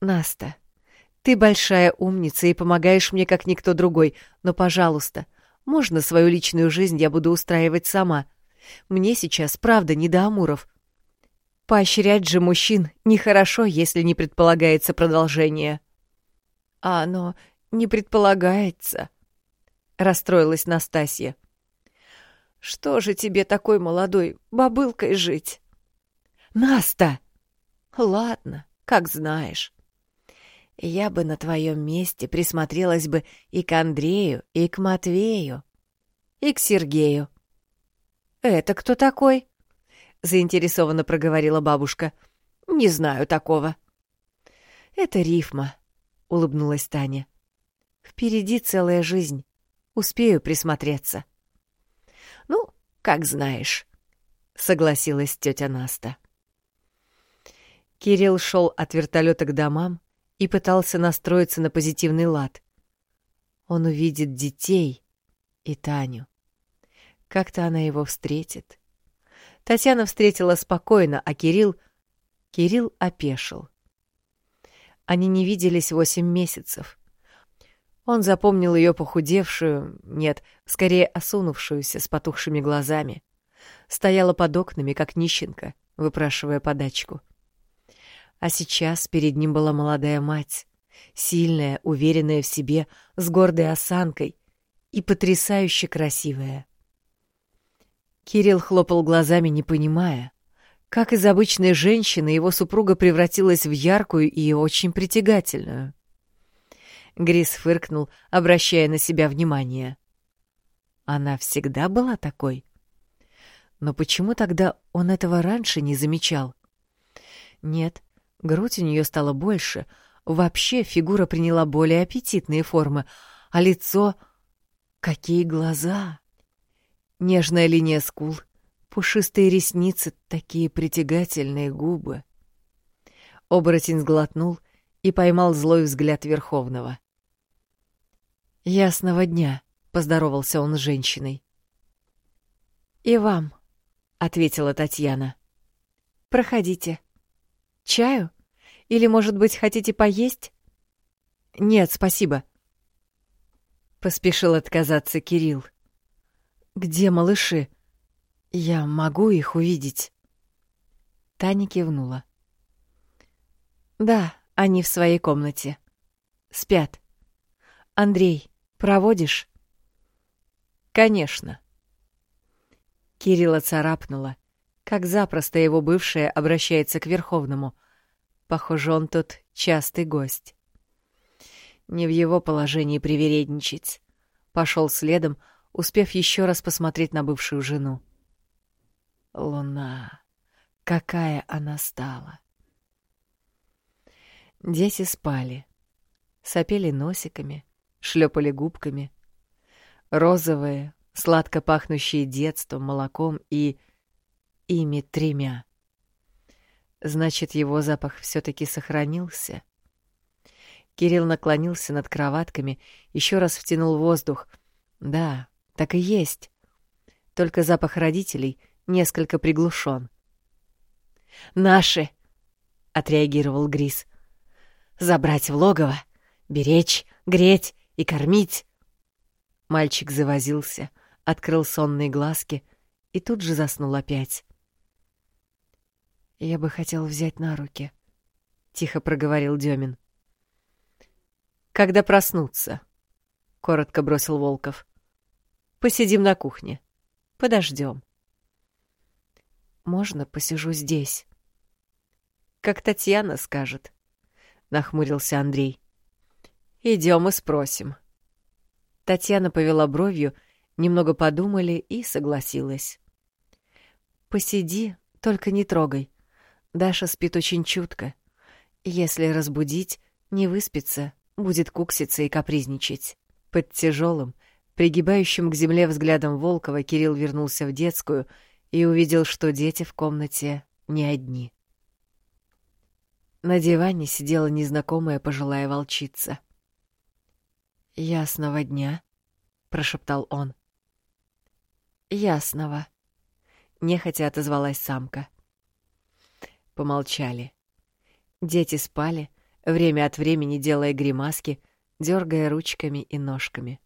«Наста, ты большая умница и помогаешь мне, как никто другой, но, пожалуйста, — можно свою личную жизнь я буду устраивать сама. Мне сейчас, правда, не до амуров. Поощрять же мужчин нехорошо, если не предполагается продолжение. А оно не предполагается, — расстроилась Настасья. Что же тебе такой молодой бабылкой жить? Наста! Ладно, как знаешь. Я бы на твоем месте присмотрелась бы и к Андрею, и к Матвею, и к Сергею. «Это кто такой?» — заинтересованно проговорила бабушка. «Не знаю такого». «Это рифма», — улыбнулась Таня. «Впереди целая жизнь. Успею присмотреться». «Ну, как знаешь», — согласилась тетя Наста. Кирилл шел от вертолета к домам, и пытался настроиться на позитивный лад. Он увидит детей и Таню. Как-то она его встретит. Татьяна встретила спокойно, а Кирилл... Кирилл опешил. Они не виделись восемь месяцев. Он запомнил ее похудевшую, нет, скорее осунувшуюся с потухшими глазами. Стояла под окнами, как нищенка, выпрашивая подачку. — а сейчас перед ним была молодая мать, сильная, уверенная в себе, с гордой осанкой и потрясающе красивая. Кирилл хлопал глазами, не понимая, как из обычной женщины его супруга превратилась в яркую и очень притягательную. Грис фыркнул, обращая на себя внимание. Она всегда была такой. Но почему тогда он этого раньше не замечал? Нет, грудь у нее стала больше, вообще фигура приняла более аппетитные формы, а лицо... Какие глаза! Нежная линия скул, пушистые ресницы, такие притягательные губы. Оборотень сглотнул и поймал злой взгляд Верховного. «Ясного дня», — поздоровался он с женщиной. «И вам», — ответила Татьяна. «Проходите. Чаю? Или, может быть, хотите поесть?» «Нет, спасибо», Поспешил отказаться Кирилл. «Где малыши? Я могу их увидеть?» Таня кивнула. «Да, они в своей комнате. Спят. Андрей, проводишь?» «Конечно». Кирилла царапнула, как запросто его бывшая обращается к Верховному. Похоже, он тут частый гость. Не в его положении привередничать. Пошел следом, успев еще раз посмотреть на бывшую жену. Луна. Какая она стала. Дети спали. Сопели носиками, шлепали губками. Розовые, сладко пахнущие детством, молоком и... ими тремя. Значит, его запах все-таки сохранился. Кирилл наклонился над кроватками, еще раз втянул воздух. Да, так и есть. Только запах родителей несколько приглушен. «Наши!» — отреагировал Грис. «Забрать в логово, беречь, греть и кормить!» Мальчик завозился, открыл сонные глазки и тут же заснул опять. «Я бы хотел взять на руки», — тихо проговорил Демин когда проснутся, — коротко бросил Волков. Посидим на кухне. Подождем. Можно посижу здесь? Как Татьяна скажет, — нахмурился Андрей. Идем и спросим. Татьяна повела бровью, немного подумали и согласилась. «Посиди, только не трогай. Даша спит очень чутко. Если разбудить, не выспится, будет кукситься и капризничать. Под тяжелым, пригибающим к земле взглядом Волкова Кирилл вернулся в детскую и увидел, что дети в комнате не одни. На диване сидела незнакомая пожилая волчица. «Ясного дня», — прошептал он. «Ясного», — нехотя отозвалась самка. Помолчали. Дети спали, — время от времени делая гримаски, дергая ручками и ножками.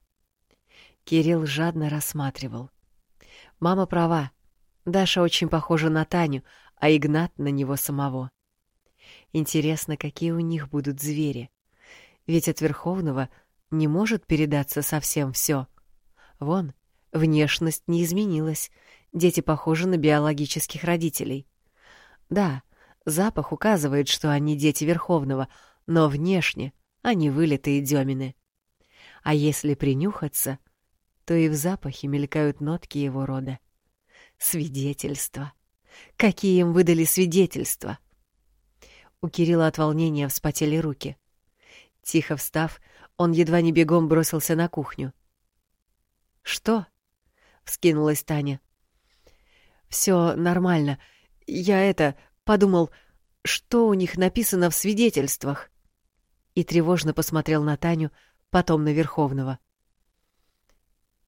Кирилл жадно рассматривал. Мама права. Даша очень похожа на Таню, а Игнат на него самого. Интересно, какие у них будут звери. Ведь от Верховного не может передаться совсем все. Вон, внешность не изменилась. Дети похожи на биологических родителей. Да, Запах указывает, что они дети Верховного, но внешне они вылитые демины. А если принюхаться, то и в запахе мелькают нотки его рода. Свидетельства. Какие им выдали свидетельства? У Кирилла от волнения вспотели руки. Тихо встав, он едва не бегом бросился на кухню. «Что?» — вскинулась Таня. «Все нормально. Я это... Подумал, что у них написано в свидетельствах. И тревожно посмотрел на Таню, потом на Верховного.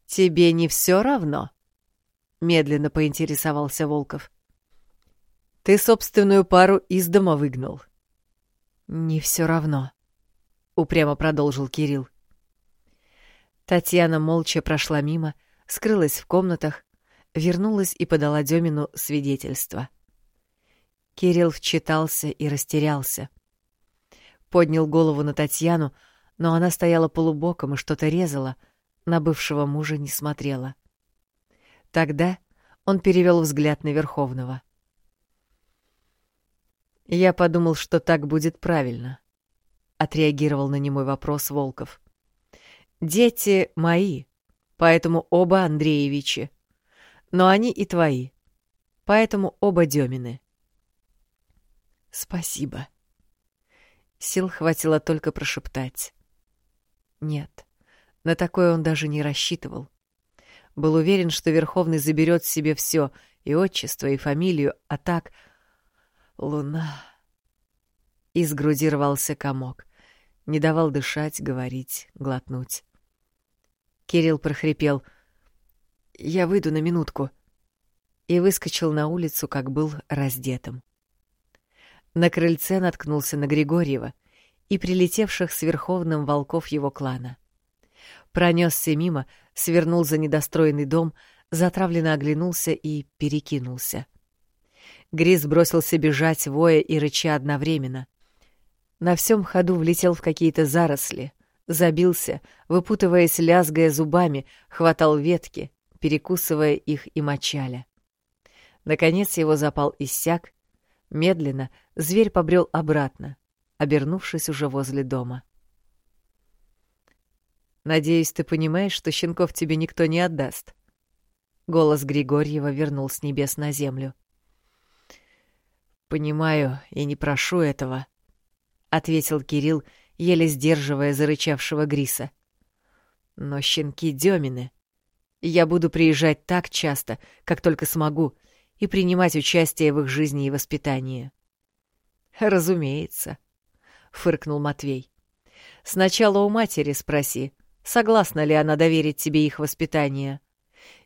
«Тебе не все равно?» — медленно поинтересовался Волков. «Ты собственную пару из дома выгнал». «Не все равно», — упрямо продолжил Кирилл. Татьяна молча прошла мимо, скрылась в комнатах, вернулась и подала Демину свидетельство. Кирилл вчитался и растерялся. Поднял голову на Татьяну, но она стояла полубоком и что-то резала, на бывшего мужа не смотрела. Тогда Он перевел взгляд на Верховного. «Я подумал, что так будет правильно», — отреагировал на немой вопрос Волков. «Дети мои, поэтому оба Андреевичи. Но они и твои, поэтому оба Демины». «Спасибо». Сил хватило только прошептать. «Нет, на такое он даже не рассчитывал. Был уверен, что Верховный заберет себе все — и отчество, и фамилию, а так Луна. Из груди рвался комок. Не давал дышать, говорить, глотнуть. Кирилл прохрипел. «Я выйду на минутку». И выскочил на улицу, как был раздетым. На крыльце наткнулся на Григорьева и прилетевших с верховным волков его клана. Пронесся мимо, свернул за недостроенный дом, затравленно оглянулся и перекинулся — Грис бросился бежать, воя и рыча одновременно. На всем ходу влетел в какие-то заросли, забился, выпутываясь, лязгая зубами, хватал ветки, перекусывая их и мочаля. Наконец его запал иссяк. Медленно зверь побрел обратно, обернувшись уже возле дома. «Надеюсь, ты понимаешь, что щенков тебе никто не отдаст?» Голос Григорьева вернул с небес на землю. «Понимаю и не прошу этого», — ответил Кирилл, еле сдерживая зарычавшего Гриса. «Но щенки Демины. Я буду приезжать так часто, как только смогу, и принимать участие в их жизни и воспитании». «Разумеется», — фыркнул Матвей. «Сначала у матери спроси, согласна ли она доверить тебе их воспитание.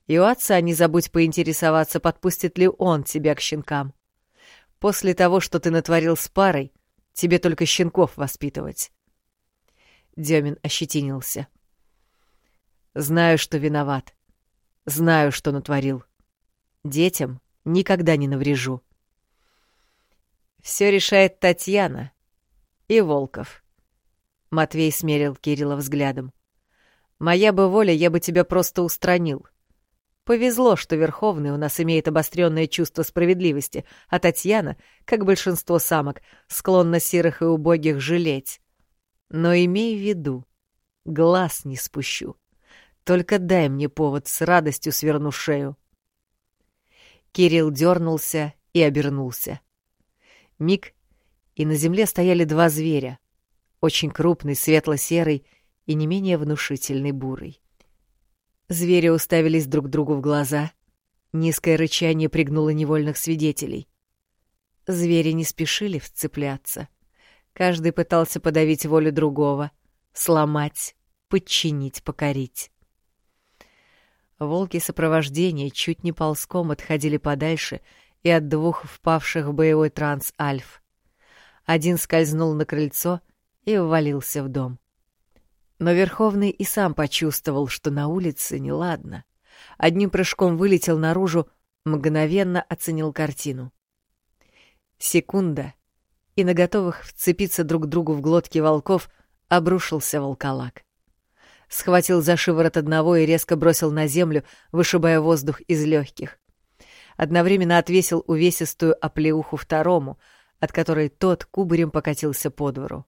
И у отца не забудь поинтересоваться, подпустит ли он тебя к щенкам. После того, что ты натворил с парой, тебе только щенков воспитывать. Демин ощетинился. Знаю, что виноват. Знаю, что натворил. Детям никогда не наврежу. Все решает Татьяна и Волков. Матвей смерил Кирилла взглядом. Моя бы воля, я бы тебя просто устранил. Повезло, что Верховный у нас имеет обостренное чувство справедливости, а Татьяна, как большинство самок, склонна серых и убогих жалеть. Но имей в виду, глаз не спущу. Только дай мне повод с радостью сверну шею. Кирилл дернулся и обернулся. Миг, и на земле стояли два зверя, очень крупный светло-серый и не менее внушительный бурый. Звери уставились друг другу в глаза. Низкое рычание пригнуло невольных свидетелей. Звери не спешили вцепляться. Каждый пытался подавить волю другого, сломать, подчинить, покорить. Волки сопровождения чуть не ползком отходили подальше и от двух впавших в боевой транс альф. Один скользнул на крыльцо и ввалился в дом. Но Верховный и сам почувствовал, что на улице неладно. Одним прыжком вылетел наружу, мгновенно оценил картину. Секунда, и на готовых вцепиться друг другу в глотки волков обрушился волколак. Схватил за шиворот одного и резко бросил на землю, вышибая воздух из легких. Одновременно отвесил увесистую оплеуху второму, от которой тот кубарем покатился по двору.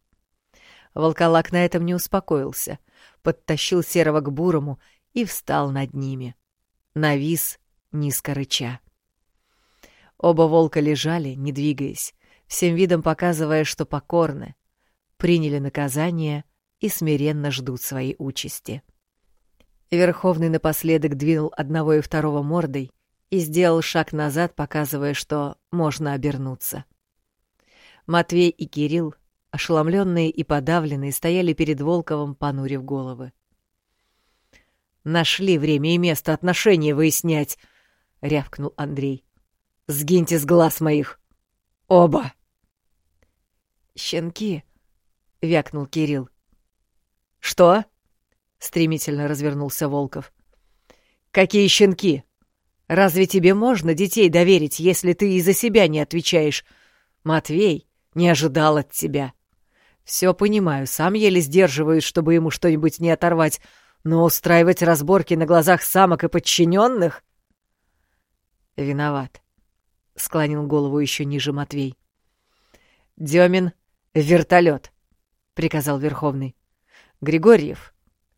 Волколак на этом не успокоился, подтащил серого к бурому и встал над ними. Навис, низко рыча. Оба волка лежали, не двигаясь, всем видом показывая, что покорны, приняли наказание и смиренно ждут своей участи. Верховный напоследок двинул одного и второго мордой и сделал шаг назад, показывая, что можно обернуться. Матвей и Кирилл ошеломленные и подавленные, стояли перед Волковым, понурив головы. «Нашли время и место отношения выяснять!» — рявкнул Андрей. «Сгиньте с глаз моих! Оба!» «Щенки!» — вякнул Кирилл. «Что?» — стремительно развернулся Волков. «Какие щенки? Разве тебе можно детей доверить, если ты и за себя не отвечаешь? Матвей, не ожидал от тебя!» Все понимаю, сам еле сдерживаюсь, чтобы ему что-нибудь не оторвать, но устраивать разборки на глазах самок и подчиненных? Виноват. Склонил голову еще ниже Матвей. Демин, вертолет, приказал Верховный. Григорьев,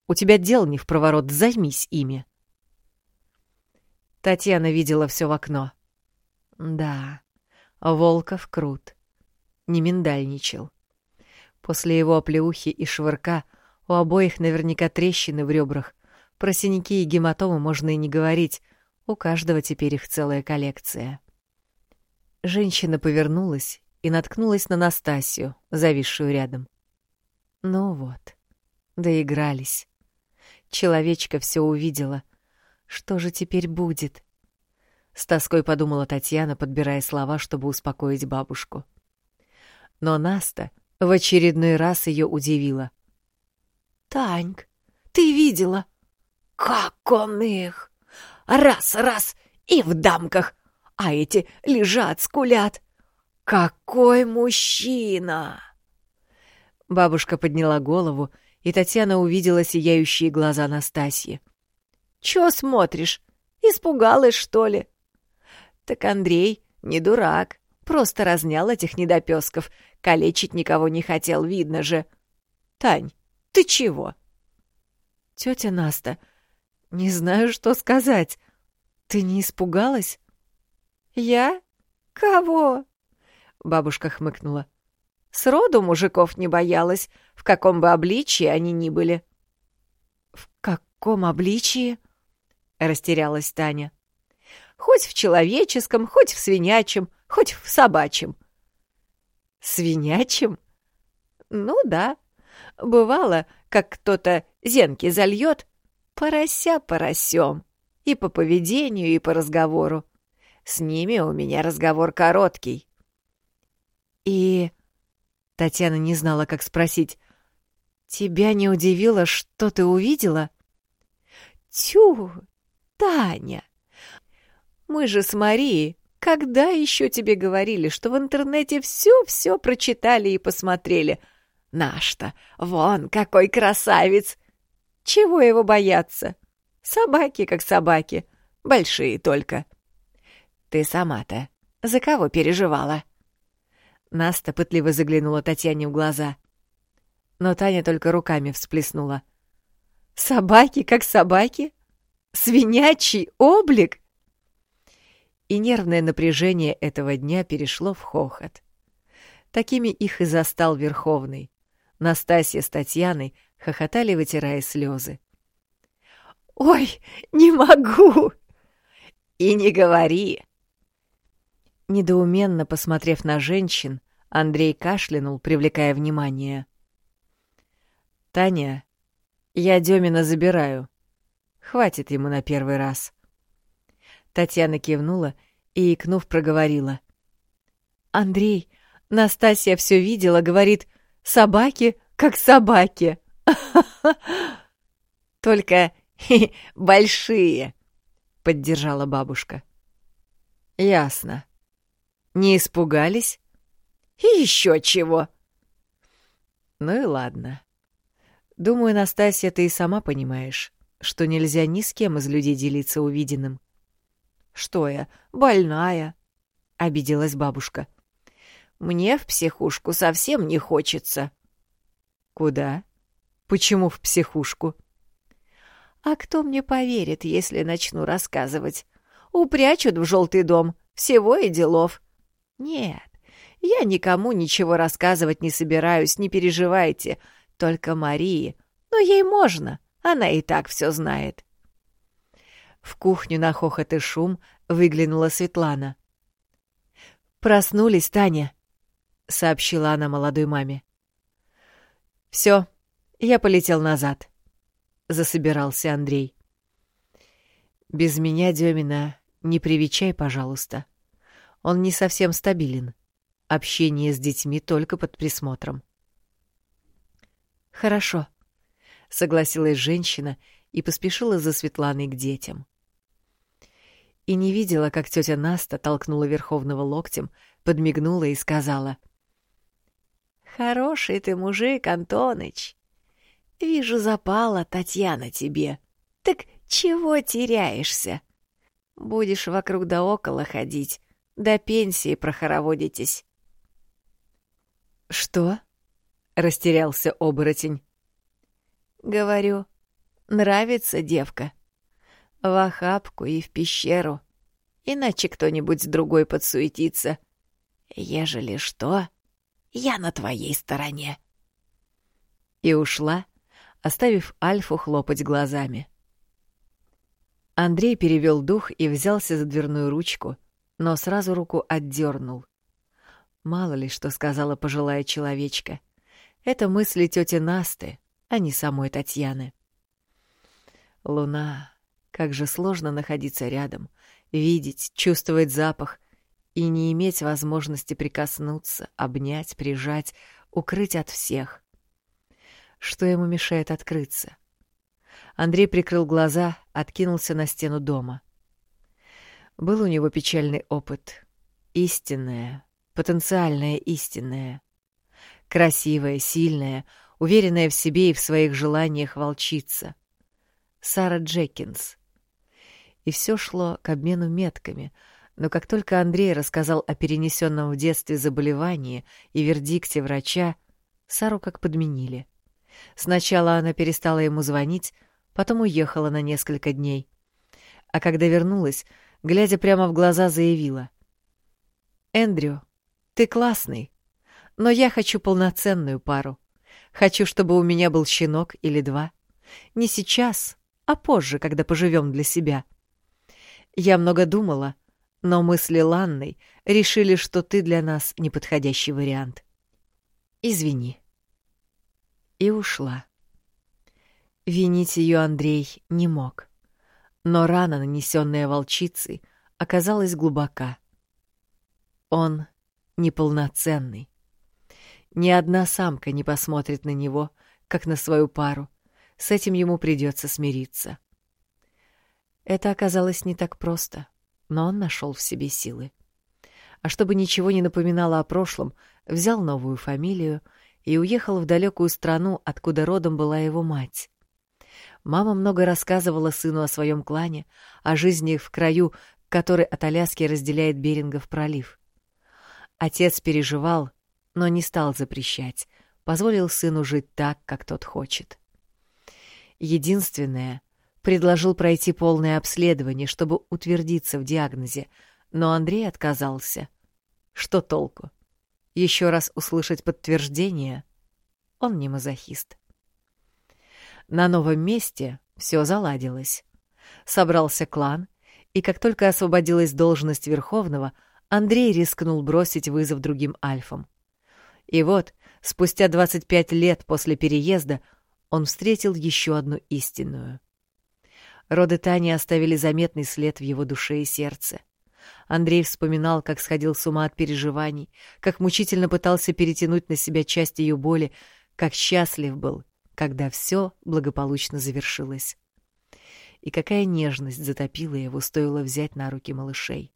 у тебя дел не в проворот, займись ими. Татьяна видела все в окно. Да, Волков крут. Не миндальничал. После его оплеухи и швырка у обоих наверняка трещины в ребрах. Про синяки и гематомы можно и не говорить. У каждого теперь их целая коллекция. Женщина повернулась и наткнулась на Настасью, зависшую рядом. Ну вот, доигрались. Человечка все увидела. Что же теперь будет? С тоской подумала Татьяна, подбирая слова, чтобы успокоить бабушку. Но Наста в очередной раз ее удивила. «Таньк, ты видела? Как он их! Раз, раз, и в дамках, а эти лежат, скулят. Какой мужчина!» Бабушка подняла голову, и Татьяна увидела сияющие глаза Настасьи. «Чё смотришь? Испугалась, что ли?» «Так Андрей не дурак, просто разнял этих недопёсков, Калечить никого не хотел, видно же. Тань, ты чего? Тетя Наста, не знаю, что сказать. Ты не испугалась? Я? Кого? Бабушка хмыкнула. Сроду мужиков не боялась, в каком бы обличии они ни были. В каком обличии? Растерялась Таня. Хоть в человеческом, хоть в свинячьем, хоть в собачьем. Свинячим? Ну да. Бывало, как кто-то зенки зальет, порося поросем. И по поведению, и по разговору. С ними у меня разговор короткий. И... Татьяна не знала, как спросить. «Тебя не удивило, что ты увидела?» «Тю, Таня! Мы же с Марией когда еще тебе говорили, что в интернете все-все прочитали и посмотрели? Наш-то, вон какой красавец! Чего его бояться? Собаки как собаки, большие только. Ты сама-то за кого переживала?» Наста пытливо заглянула Татьяне в глаза. Но Таня только руками всплеснула. «Собаки как собаки? Свинячий облик?» и нервное напряжение этого дня перешло в хохот. Такими их и застал Верховный. Настасья с Татьяной хохотали, вытирая слезы. «Ой, не могу!» «И не говори!» Недоуменно посмотрев на женщин, Андрей кашлянул, привлекая внимание. «Таня, я Демина забираю. Хватит ему на первый раз». Татьяна кивнула и, икнув, проговорила. «Андрей, Настасья все видела, говорит, собаки как собаки». [LAUGHS] «Только [LAUGHS] большие», — поддержала бабушка. «Ясно. Не испугались?» «И еще чего!» «Ну и ладно. Думаю, Настасья, ты и сама понимаешь, что нельзя ни с кем из людей делиться увиденным. Что я, больная? — обиделась бабушка. Мне в психушку совсем не хочется. Куда? Почему в психушку? А кто мне поверит, если начну рассказывать? Упрячут в желтый дом, всего и делов. Нет, я никому ничего рассказывать не собираюсь, не переживайте. Только Марии. Но ей можно, она и так все знает. В кухню на хохот и шум выглянула Светлана. «Проснулись, Таня», — сообщила она молодой маме. «Все, я полетел назад», — засобирался Андрей. «Без меня, Демина, не привечай, пожалуйста. Он не совсем стабилен. Общение с детьми только под присмотром». «Хорошо», — согласилась женщина и поспешила за Светланой к детям и не видела, как тетя Наста толкнула Верховного локтем, подмигнула и сказала. «Хороший ты мужик, Антоныч. Вижу, запала Татьяна тебе. Так чего теряешься? Будешь вокруг да около ходить, до пенсии прохороводитесь. «Что?» — растерялся оборотень. «Говорю, нравится девка. В охапку и в пещеру. Иначе кто-нибудь другой подсуетится. Ежели что, я на твоей стороне». И ушла, оставив Альфу хлопать глазами. Андрей перевел дух и взялся за дверную ручку, но сразу руку отдернул. Мало ли, что сказала пожилая человечка. Это мысли тети Насты, а не самой Татьяны. Луна. Как же сложно находиться рядом, видеть, чувствовать запах и не иметь возможности прикоснуться, обнять, прижать, укрыть от всех. Что ему мешает открыться? Андрей прикрыл глаза, откинулся на стену дома. Был у него печальный опыт. Истинное, потенциальное истинное. Красивая, сильная, уверенная в себе и в своих желаниях волчица. Сара Джекинс. И все шло к обмену метками, но как только Андрей рассказал о перенесенном в детстве заболевании и вердикте врача, Сару как подменили. Сначала она перестала ему звонить, потом уехала на несколько дней. А когда вернулась, глядя прямо в глаза, заявила. «Эндрю, ты классный, но я хочу полноценную пару. Хочу, чтобы у меня был щенок или два. Не сейчас, а позже, когда поживем для себя. Я много думала, но мы с решили, что ты для нас неподходящий вариант. Извини». И ушла. Винить ее Андрей не мог. Но рана, нанесенная волчицей, оказалась глубока. Он неполноценный. Ни одна самка не посмотрит на него, как на свою пару. С этим ему придется смириться. Это оказалось не так просто, но он нашел в себе силы. А чтобы ничего не напоминало о прошлом, взял новую фамилию и уехал в далекую страну, откуда родом была его мать. Мама много рассказывала сыну о своем клане, о жизни в краю, который от Аляски разделяет Берингов пролив. Отец переживал, но не стал запрещать, позволил сыну жить так, как тот хочет. Единственное, предложил пройти полное обследование, чтобы утвердиться в диагнозе, но Андрей отказался. Что толку? Еще раз услышать подтверждение? Он не мазохист. На новом месте все заладилось. Собрался клан, и как только освободилась должность Верховного — Андрей рискнул бросить вызов другим альфам. И вот, спустя 25 лет после переезда, он встретил еще одну истинную. Роды Тани оставили заметный след в его душе и сердце. Андрей вспоминал, как сходил с ума от переживаний, как мучительно пытался перетянуть на себя часть ее боли, как счастлив был, когда все благополучно завершилось. И какая нежность затопила его, стоило взять на руки малышей.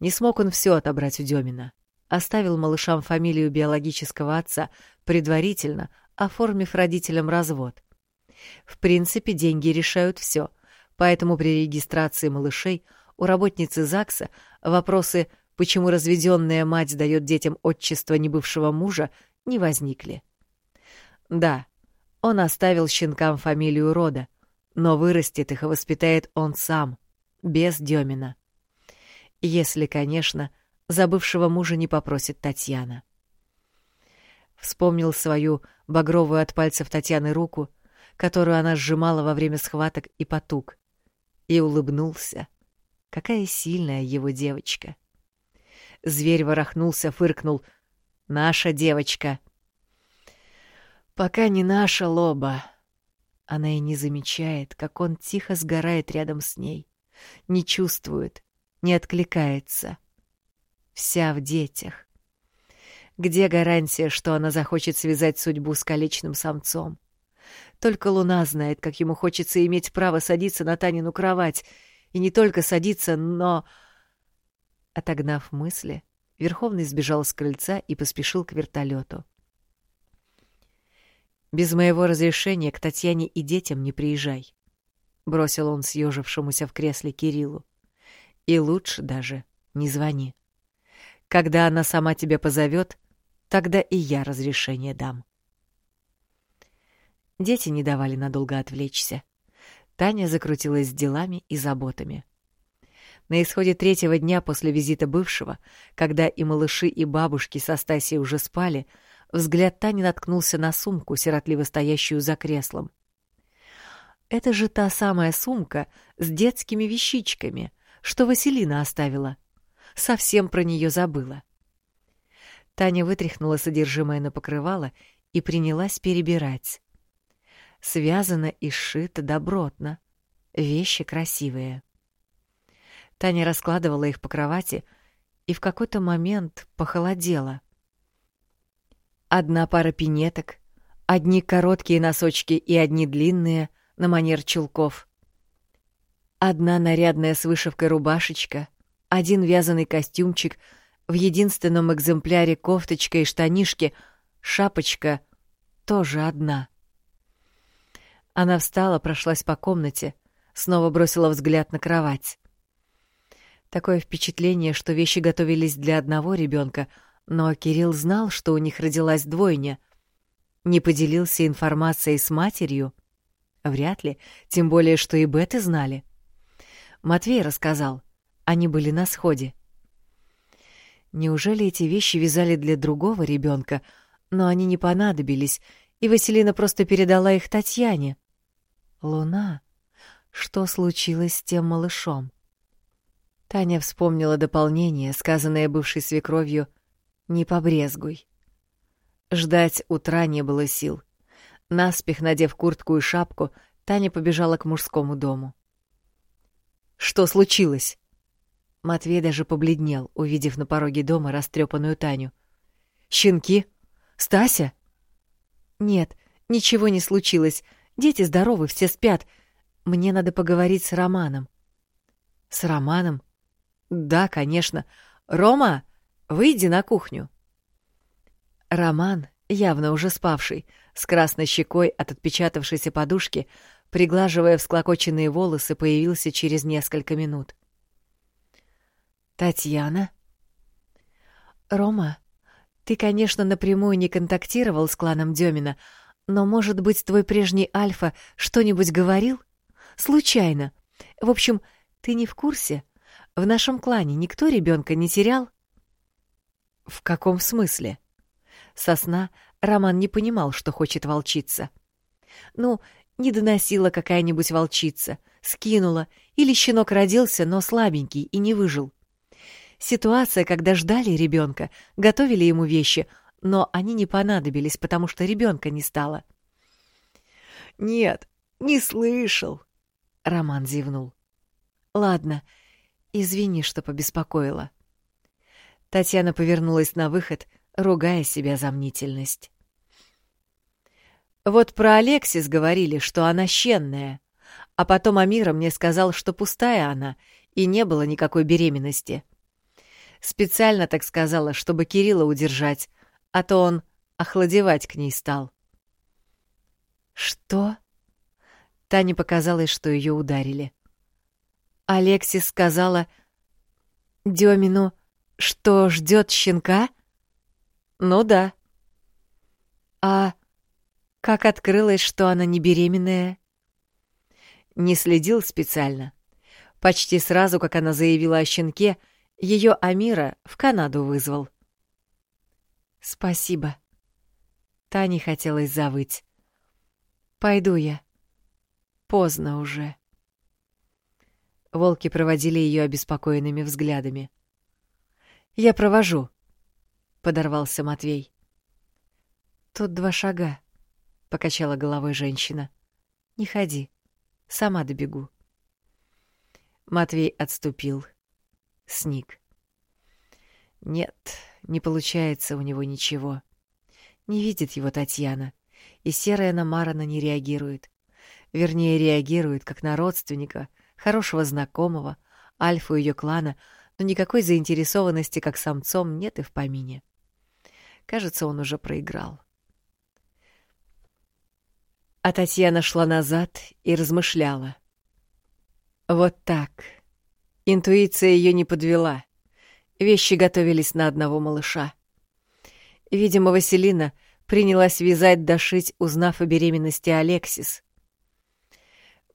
Не смог он все отобрать у Демина. Оставил малышам фамилию биологического отца, предварительно оформив родителям развод. В принципе, деньги решают все, поэтому при регистрации малышей у работницы ЗАГСа вопросы «почему разведенная мать дает детям отчество небывшего мужа» не возникли. Да, он оставил щенкам фамилию рода, но вырастет их и воспитает он сам, без Демина. Если, конечно, забывшего мужа не попросит Татьяна. Вспомнил свою багровую от пальцев Татьяны руку, которую она сжимала во время схваток и потуг, и улыбнулся. Какая сильная его девочка! Зверь ворохнулся, фыркнул. «Наша девочка!» «Пока не наша лоба!» Она и не замечает, как он тихо сгорает рядом с ней, не чувствует, не откликается. Вся в детях. Где гарантия, что она захочет связать судьбу с колечным самцом? Только Луна знает, как ему хочется иметь право садиться на Танину кровать. И не только садиться, но... Отогнав мысли, Верховный сбежал с крыльца и поспешил к вертолету. «Без моего разрешения к Татьяне и детям не приезжай», — бросил он съежившемуся в кресле Кириллу. И лучше даже не звони. Когда она сама тебя позовет, тогда и я разрешение дам. Дети не давали надолго отвлечься. Таня закрутилась с делами и заботами. На исходе третьего дня после визита бывшего, когда и малыши, и бабушки со Стасией уже спали, взгляд Тани наткнулся на сумку, сиротливо стоящую за креслом. Это же та самая сумка с детскими вещичками, что Василина оставила. Совсем про нее забыла. Таня вытряхнула содержимое на покрывало и принялась перебирать. Связано и сшито добротно. Вещи красивые. Таня раскладывала их по кровати и в какой-то момент похолодела. Одна пара пинеток, одни короткие носочки и одни длинные на манер чулков. Одна нарядная с вышивкой рубашечка, один вязаный костюмчик, в единственном экземпляре кофточка и штанишки, шапочка тоже одна — она встала, прошлась по комнате, снова бросила взгляд на кровать. Такое впечатление, что вещи готовились для одного ребенка, но Кирилл знал, что у них родилась двойня. Не поделился информацией с матерью? Вряд ли, тем более, что и Беты знали. Матвей рассказал. Они были на сходе. Неужели эти вещи вязали для другого ребенка, но они не понадобились, и Василина просто передала их Татьяне? Луна? Что случилось с тем малышом? Таня вспомнила дополнение, сказанное бывшей свекровью «Не побрезгуй». Ждать утра не было сил. Наспех надев куртку и шапку, Таня побежала к мужскому дому. «Что случилось?» Матвей даже побледнел, увидев на пороге дома растрепанную Таню. «Щенки? Стася?» «Нет, ничего не случилось. Дети здоровы, все спят. Мне надо поговорить с Романом. С Романом? Да, конечно. Рома, выйди на кухню. Роман, явно уже спавший, с красной щекой от отпечатавшейся подушки, приглаживая всклокоченные волосы, появился через несколько минут. «Татьяна?» «Рома, ты, конечно, напрямую не контактировал с кланом Демина, но, может быть, твой прежний Альфа что-нибудь говорил? Случайно. В общем, ты не в курсе? В нашем клане никто ребенка не терял? В каком смысле? Сосна Роман не понимал, что хочет волчица. Ну, не доносила какая-нибудь волчица, скинула, или щенок родился, но слабенький и не выжил. Ситуация, когда ждали ребенка, готовили ему вещи — но они не понадобились, потому что ребенка не стало. «Нет, не слышал», — Роман зевнул. «Ладно, извини, что побеспокоила». Татьяна повернулась на выход, ругая себя за мнительность. «Вот про Алексис говорили, что она щенная, а потом Амира мне сказал, что пустая она, и не было никакой беременности. Специально так сказала, чтобы Кирилла удержать, а то он охладевать к ней стал. «Что?» Тане показалось, что ее ударили. Алексис сказала Демину, что ждет щенка? Ну да. А как открылось, что она не беременная? Не следил специально. Почти сразу, как она заявила о щенке, ее Амира в Канаду вызвал. Спасибо. Тане хотелось завыть. Пойду я. Поздно уже. Волки проводили ее обеспокоенными взглядами. Я провожу, подорвался Матвей. Тут два шага, покачала головой женщина. Не ходи, сама добегу. Матвей отступил. Сник. Нет, не получается у него ничего. Не видит его Татьяна, и серая Намара на не реагирует. Вернее, реагирует как на родственника, хорошего знакомого, альфу ее клана, но никакой заинтересованности как самцом нет и в помине. Кажется, он уже проиграл. А Татьяна шла назад и размышляла. Вот так. Интуиция ее не подвела. Вещи готовились на одного малыша. Видимо, Василина принялась вязать дошить, узнав о беременности Алексис.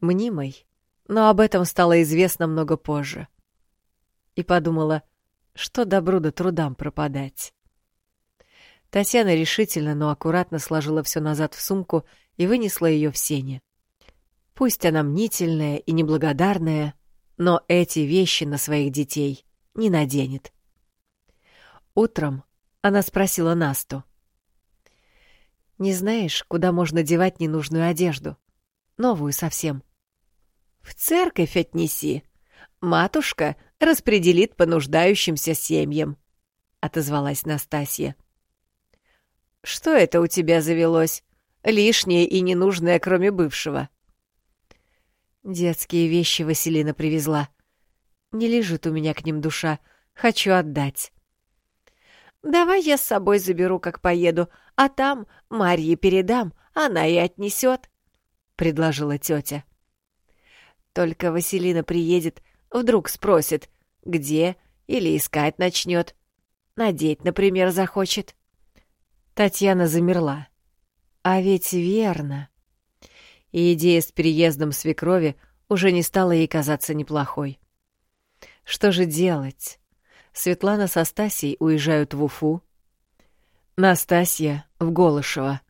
Мнимой, но об этом стало известно много позже. И подумала, что добру да трудам пропадать. Татьяна решительно, но аккуратно сложила все назад в сумку и вынесла ее в сене. Пусть она мнительная и неблагодарная, но эти вещи на своих детей не наденет. Утром она спросила Насту. «Не знаешь, куда можно девать ненужную одежду? Новую совсем». «В церковь отнеси. Матушка распределит по нуждающимся семьям», — отозвалась Настасья. «Что это у тебя завелось? Лишнее и ненужное, кроме бывшего?» Детские вещи Василина привезла. Не лежит у меня к ним душа. Хочу отдать. Давай я с собой заберу, как поеду, а там Марье передам, она и отнесет, — предложила тетя. Только Василина приедет, вдруг спросит, где или искать начнет. Надеть, например, захочет. Татьяна замерла. А ведь верно и идея с переездом свекрови уже не стала ей казаться неплохой. Что же делать? Светлана с Астасией уезжают в Уфу. Настасья в Голышево.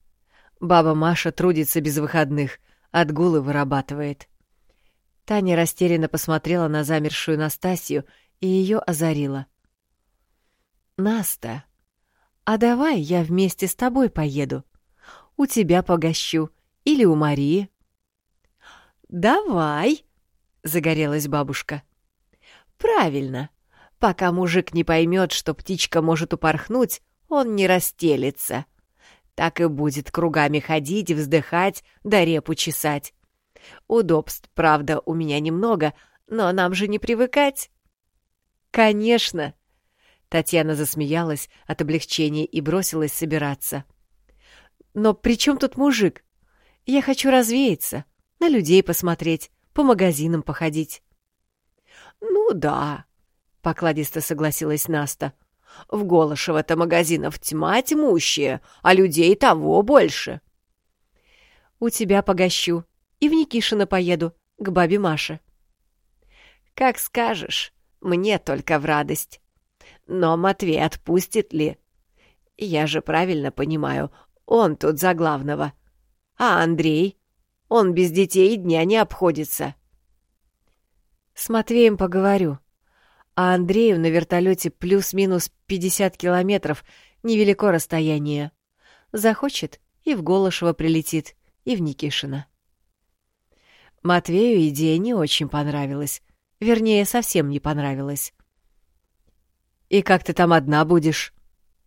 Баба Маша трудится без выходных, отгулы вырабатывает. Таня растерянно посмотрела на замершую Настасью и ее озарила. «Наста, а давай я вместе с тобой поеду. У тебя погощу, или у Марии?» «Давай!» — загорелась бабушка. «Правильно. Пока мужик не поймет, что птичка может упорхнуть, он не растелится. Так и будет кругами ходить, вздыхать, да репу чесать. Удобств, правда, у меня немного, но нам же не привыкать». «Конечно!» Татьяна засмеялась от облегчения и бросилась собираться. «Но при чем тут мужик? Я хочу развеяться, на людей посмотреть, по магазинам походить. «Ну да», — покладисто согласилась Наста. «В Голошево-то магазинов тьма тьмущая, а людей того больше». «У тебя погощу и в Никишино поеду, к бабе Маше». «Как скажешь, мне только в радость. Но Матвей отпустит ли? Я же правильно понимаю, он тут за главного. А Андрей? Он без детей дня не обходится. С Матвеем поговорю. А Андрею на вертолете плюс-минус 50 километров невелико расстояние. Захочет и в Голошево прилетит, и в Никишино. Матвею идея не очень понравилась. Вернее, совсем не понравилась. «И как ты там одна будешь?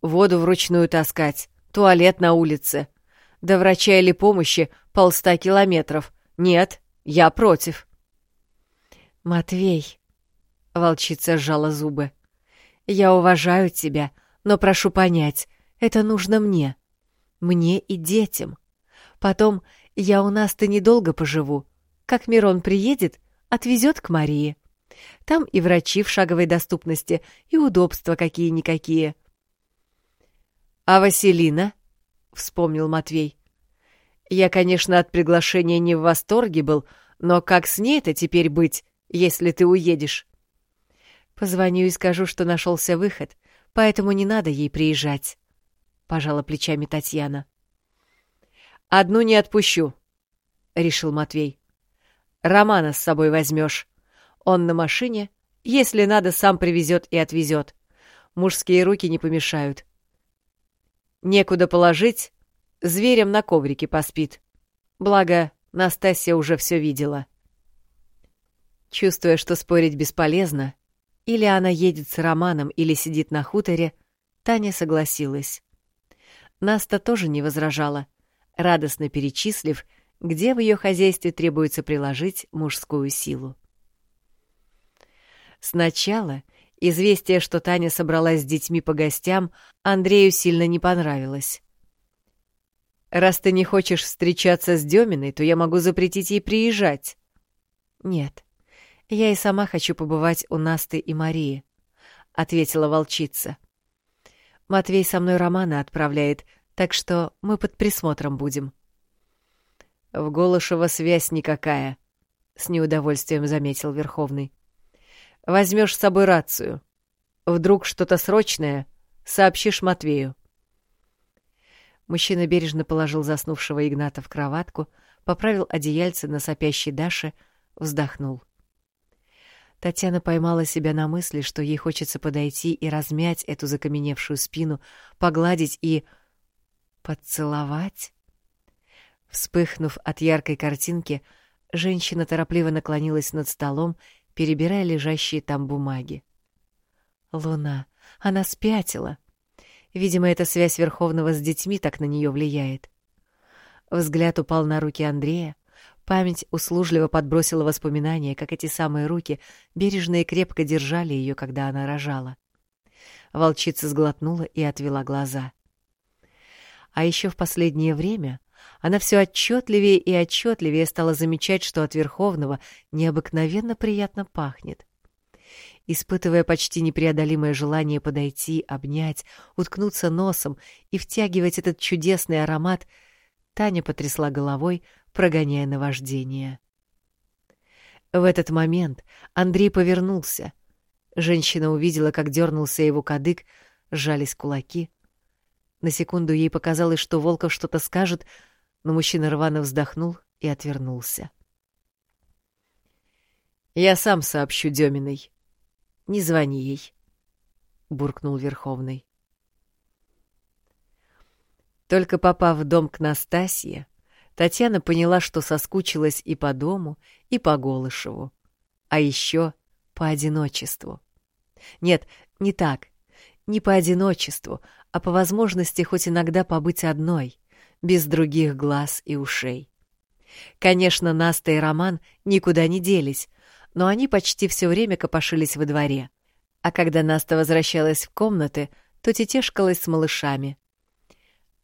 Воду вручную таскать, туалет на улице до врача или помощи полста километров. Нет, я против. Матвей, волчица сжала зубы. Я уважаю тебя, но прошу понять, это нужно мне. Мне и детям. Потом я у нас-то недолго поживу. Как Мирон приедет, отвезет к Марии. Там и врачи в шаговой доступности, и удобства какие-никакие. — А Василина? — вспомнил Матвей. «Я, конечно, от приглашения не в восторге был, но как с ней-то теперь быть, если ты уедешь?» «Позвоню и скажу, что нашелся выход, поэтому не надо ей приезжать», — пожала плечами Татьяна. «Одну не отпущу», — решил Матвей. «Романа с собой возьмешь. Он на машине, если надо, сам привезет и отвезет. Мужские руки не помешают. Некуда положить, зверем на коврике поспит. Благо, Настасья уже все видела. Чувствуя, что спорить бесполезно, или она едет с Романом, или сидит на хуторе, Таня согласилась. Наста тоже не возражала, радостно перечислив, где в ее хозяйстве требуется приложить мужскую силу. Сначала Известие, что Таня собралась с детьми по гостям, Андрею сильно не понравилось. «Раз ты не хочешь встречаться с Деминой, то я могу запретить ей приезжать». «Нет, Я и сама хочу побывать у Насты и Марии, ответила волчица. Матвей со мной романы отправляет, так что мы под присмотром будем. В Голышева связь никакая, с неудовольствием заметил Верховный. Возьмешь с собой рацию. Вдруг что-то срочное, сообщишь Матвею. Мужчина бережно положил заснувшего Игната в кроватку, поправил одеяльце на сопящей Даше, вздохнул. Татьяна поймала себя на мысли, что ей хочется подойти и размять эту закаменевшую спину, погладить и... поцеловать? Вспыхнув от яркой картинки, женщина торопливо наклонилась над столом, перебирая лежащие там бумаги. Луна. Она спятила. Видимо, эта связь Верховного с детьми так на нее влияет. Взгляд упал на руки Андрея. Память услужливо подбросила воспоминания, как эти самые руки бережно и крепко держали ее, когда она рожала. Волчица сглотнула и отвела глаза. А еще в последнее время она все отчетливее и отчетливее стала замечать, что от Верховного необыкновенно приятно пахнет. Испытывая почти непреодолимое желание подойти, обнять, уткнуться носом и втягивать этот чудесный аромат, Таня потрясла головой, прогоняя наваждение. В этот момент Андрей повернулся. Женщина увидела, как дернулся его кадык, сжались кулаки. На секунду ей показалось, что Волков что-то скажет, но мужчина рвано вздохнул и отвернулся. «Я сам сообщу Деминой», не звони ей, буркнул Верховный. Только попав в дом к Настасье, Татьяна поняла, что соскучилась и по дому, и по Голышеву, а еще по одиночеству. Нет, не так, не по одиночеству, а по возможности хоть иногда побыть одной, без других глаз и ушей. Конечно, Наста и Роман никуда не делись, но они почти все время копошились во дворе. А когда Наста возвращалась в комнаты, то тетешкалась с малышами.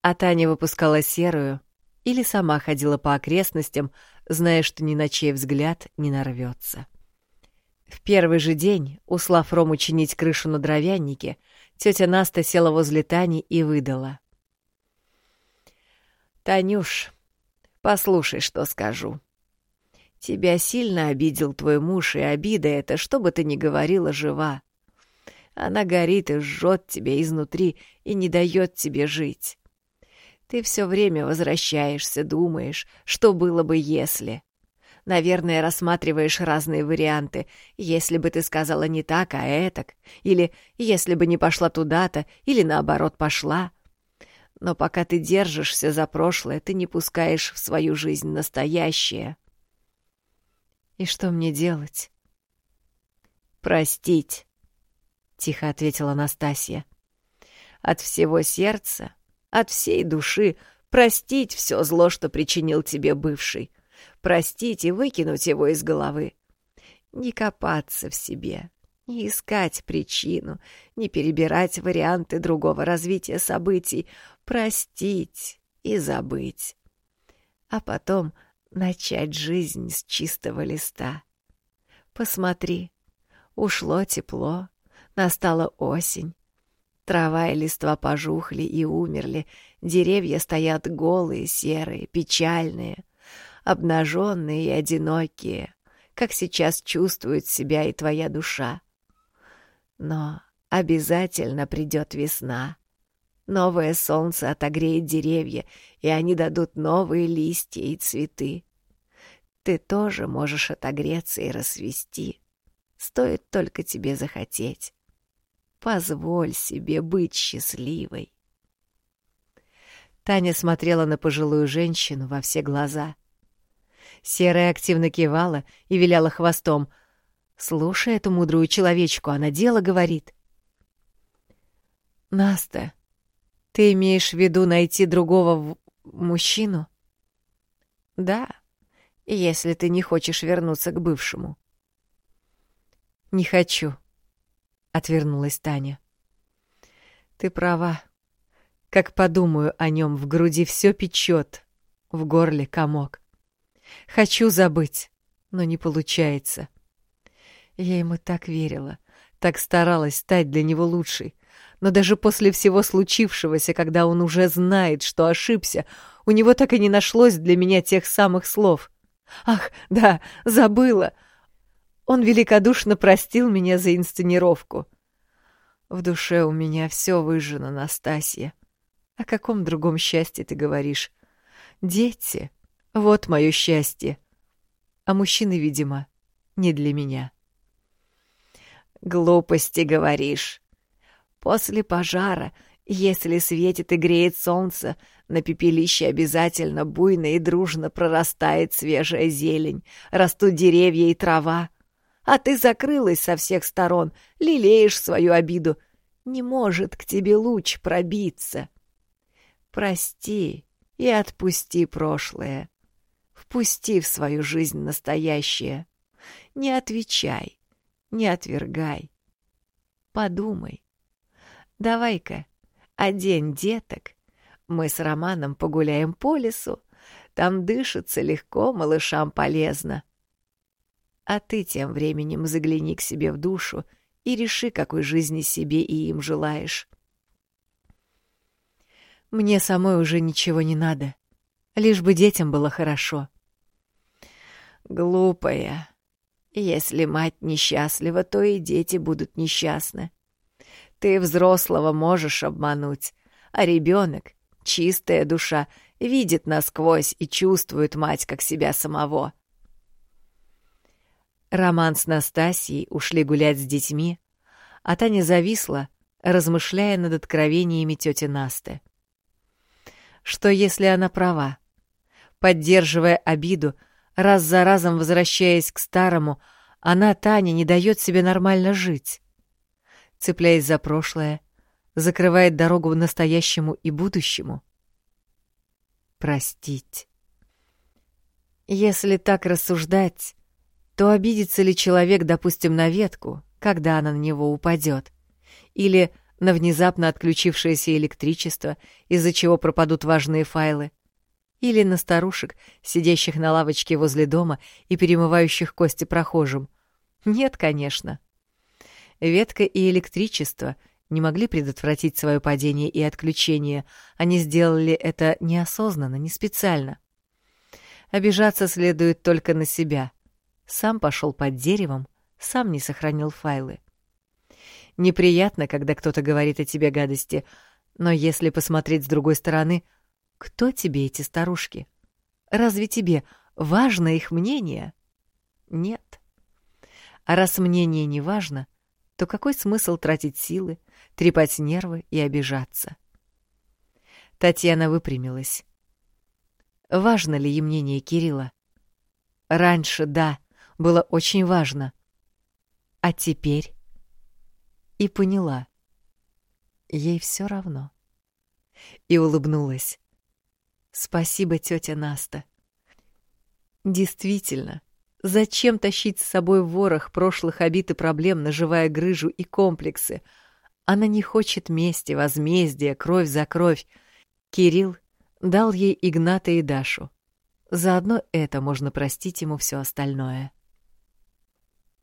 А Таня выпускала серую или сама ходила по окрестностям, зная, что ни на чей взгляд не нарвется. В первый же день, услав Рому чинить крышу на дровяннике, тетя Наста села возле Тани и выдала. «Танюш, послушай, что скажу. Тебя сильно обидел твой муж, и обида эта, что бы ты ни говорила, жива. Она горит и жжет тебя изнутри и не дает тебе жить. Ты все время возвращаешься, думаешь, что было бы, если... Наверное, рассматриваешь разные варианты. Если бы ты сказала не так, а этак. Или если бы не пошла туда-то, или наоборот пошла. Но пока ты держишься за прошлое, ты не пускаешь в свою жизнь настоящее. И что мне делать? Простить, тихо ответила Настасья. От всего сердца, от всей души простить все зло, что причинил тебе бывший. Простить и выкинуть его из головы. Не копаться в себе, не искать причину, не перебирать варианты другого развития событий, простить и забыть. А потом — начать жизнь с чистого листа. Посмотри, ушло тепло, настала осень. Трава и листва пожухли и умерли, деревья стоят голые, серые, печальные, обнаженные и одинокие, как сейчас чувствует себя и твоя душа. Но обязательно придет весна. Новое солнце отогреет деревья, и они дадут новые листья и цветы. Ты тоже можешь отогреться и расцвести. Стоит только тебе захотеть. Позволь себе быть счастливой. Таня смотрела на пожилую женщину во все глаза. Серая активно кивала и виляла хвостом. Слушай эту мудрую человечку, она дело говорит. «Наста, ты имеешь в виду найти другого мужчину? Да, если ты не хочешь вернуться к бывшему. Не хочу, отвернулась Таня. Ты права. Как подумаю о нем, в груди все печет, в горле комок. Хочу забыть, но не получается. Я ему так верила, так старалась стать для него лучшей. Но даже после всего случившегося, когда он уже знает, что ошибся, у него так и не нашлось для меня тех самых слов. Ах, да, забыла. Он великодушно простил меня за инсценировку. В душе у меня все выжжено, Настасья. О каком другом счастье ты говоришь? Дети — вот мое счастье. А мужчины, видимо, не для меня. Глупости говоришь. После пожара, если светит и греет солнце, на пепелище обязательно буйно и дружно прорастает свежая зелень, растут деревья и трава. А ты закрылась со всех сторон, лелеешь свою обиду. Не может к тебе луч пробиться. Прости и отпусти прошлое. Впусти в свою жизнь настоящее. Не отвечай, не отвергай. Подумай. Давай-ка, одень деток. Мы с Романом погуляем по лесу. Там дышится легко, малышам полезно. А ты тем временем загляни к себе в душу и реши, какой жизни себе и им желаешь. Мне самой уже ничего не надо, лишь бы детям было хорошо. Глупая. Если мать несчастлива, то и дети будут несчастны. Ты взрослого можешь обмануть, а ребенок, чистая душа, видит насквозь и чувствует мать как себя самого. Роман с Настасьей ушли гулять с детьми, а Таня зависла, размышляя над откровениями тети Насты. Что если она права? Поддерживая обиду, раз за разом возвращаясь к старому, она, Таня, не дает себе нормально жить. Цепляясь за прошлое, закрывает дорогу настоящему и будущему. Простить. Если так рассуждать, то обидится ли человек, допустим, на ветку, когда она на него упадет, или на внезапно отключившееся электричество, из-за чего пропадут важные файлы, или на старушек, сидящих на лавочке возле дома и перемывающих кости прохожим. Нет, конечно. Ветка и электричество не могли предотвратить свое падение и отключение, они сделали это неосознанно, не специально. Обижаться следует только на себя. Сам пошел под деревом, сам не сохранил файлы. Неприятно, когда кто-то говорит о тебе гадости, но если посмотреть с другой стороны, кто тебе эти старушки? Разве тебе важно их мнение? Нет. А раз мнение не важно, то какой смысл тратить силы, трепать нервы и обижаться? Татьяна выпрямилась. Важно ли ей мнение Кирилла? Раньше, да, было очень важно. А теперь? и поняла. Ей все равно. И улыбнулась. Спасибо, тетя Наста. Действительно, зачем тащить с собой ворох прошлых обид и проблем, наживая грыжу и комплексы? Она не хочет мести, возмездия, кровь за кровь. Кирилл дал ей Игната и Дашу. Заодно это можно простить ему все остальное.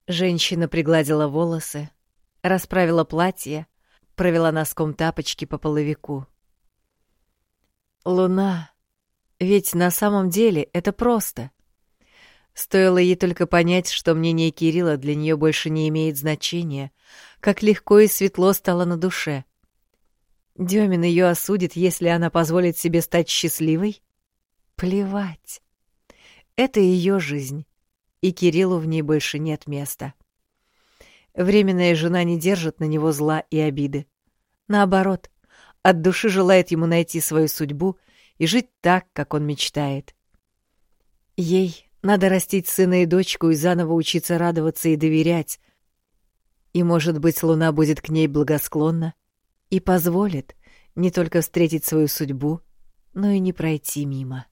Женщина пригладила волосы, расправила платье, провела носком тапочки по половику. Луна. Ведь на самом деле это просто. Стоило ей только понять, что мнение Кирилла для нее больше не имеет значения, как легко и светло стало на душе. Демин ее осудит, если она позволит себе стать счастливой? Плевать. Это ее жизнь, и Кириллу в ней больше нет места. — Временная жена не держит на него зла и обиды. Наоборот, от души желает ему найти свою судьбу и жить так, как он мечтает. Ей надо растить сына и дочку и заново учиться радоваться и доверять. И, может быть, луна будет к ней благосклонна и позволит не только встретить свою судьбу, но и не пройти мимо.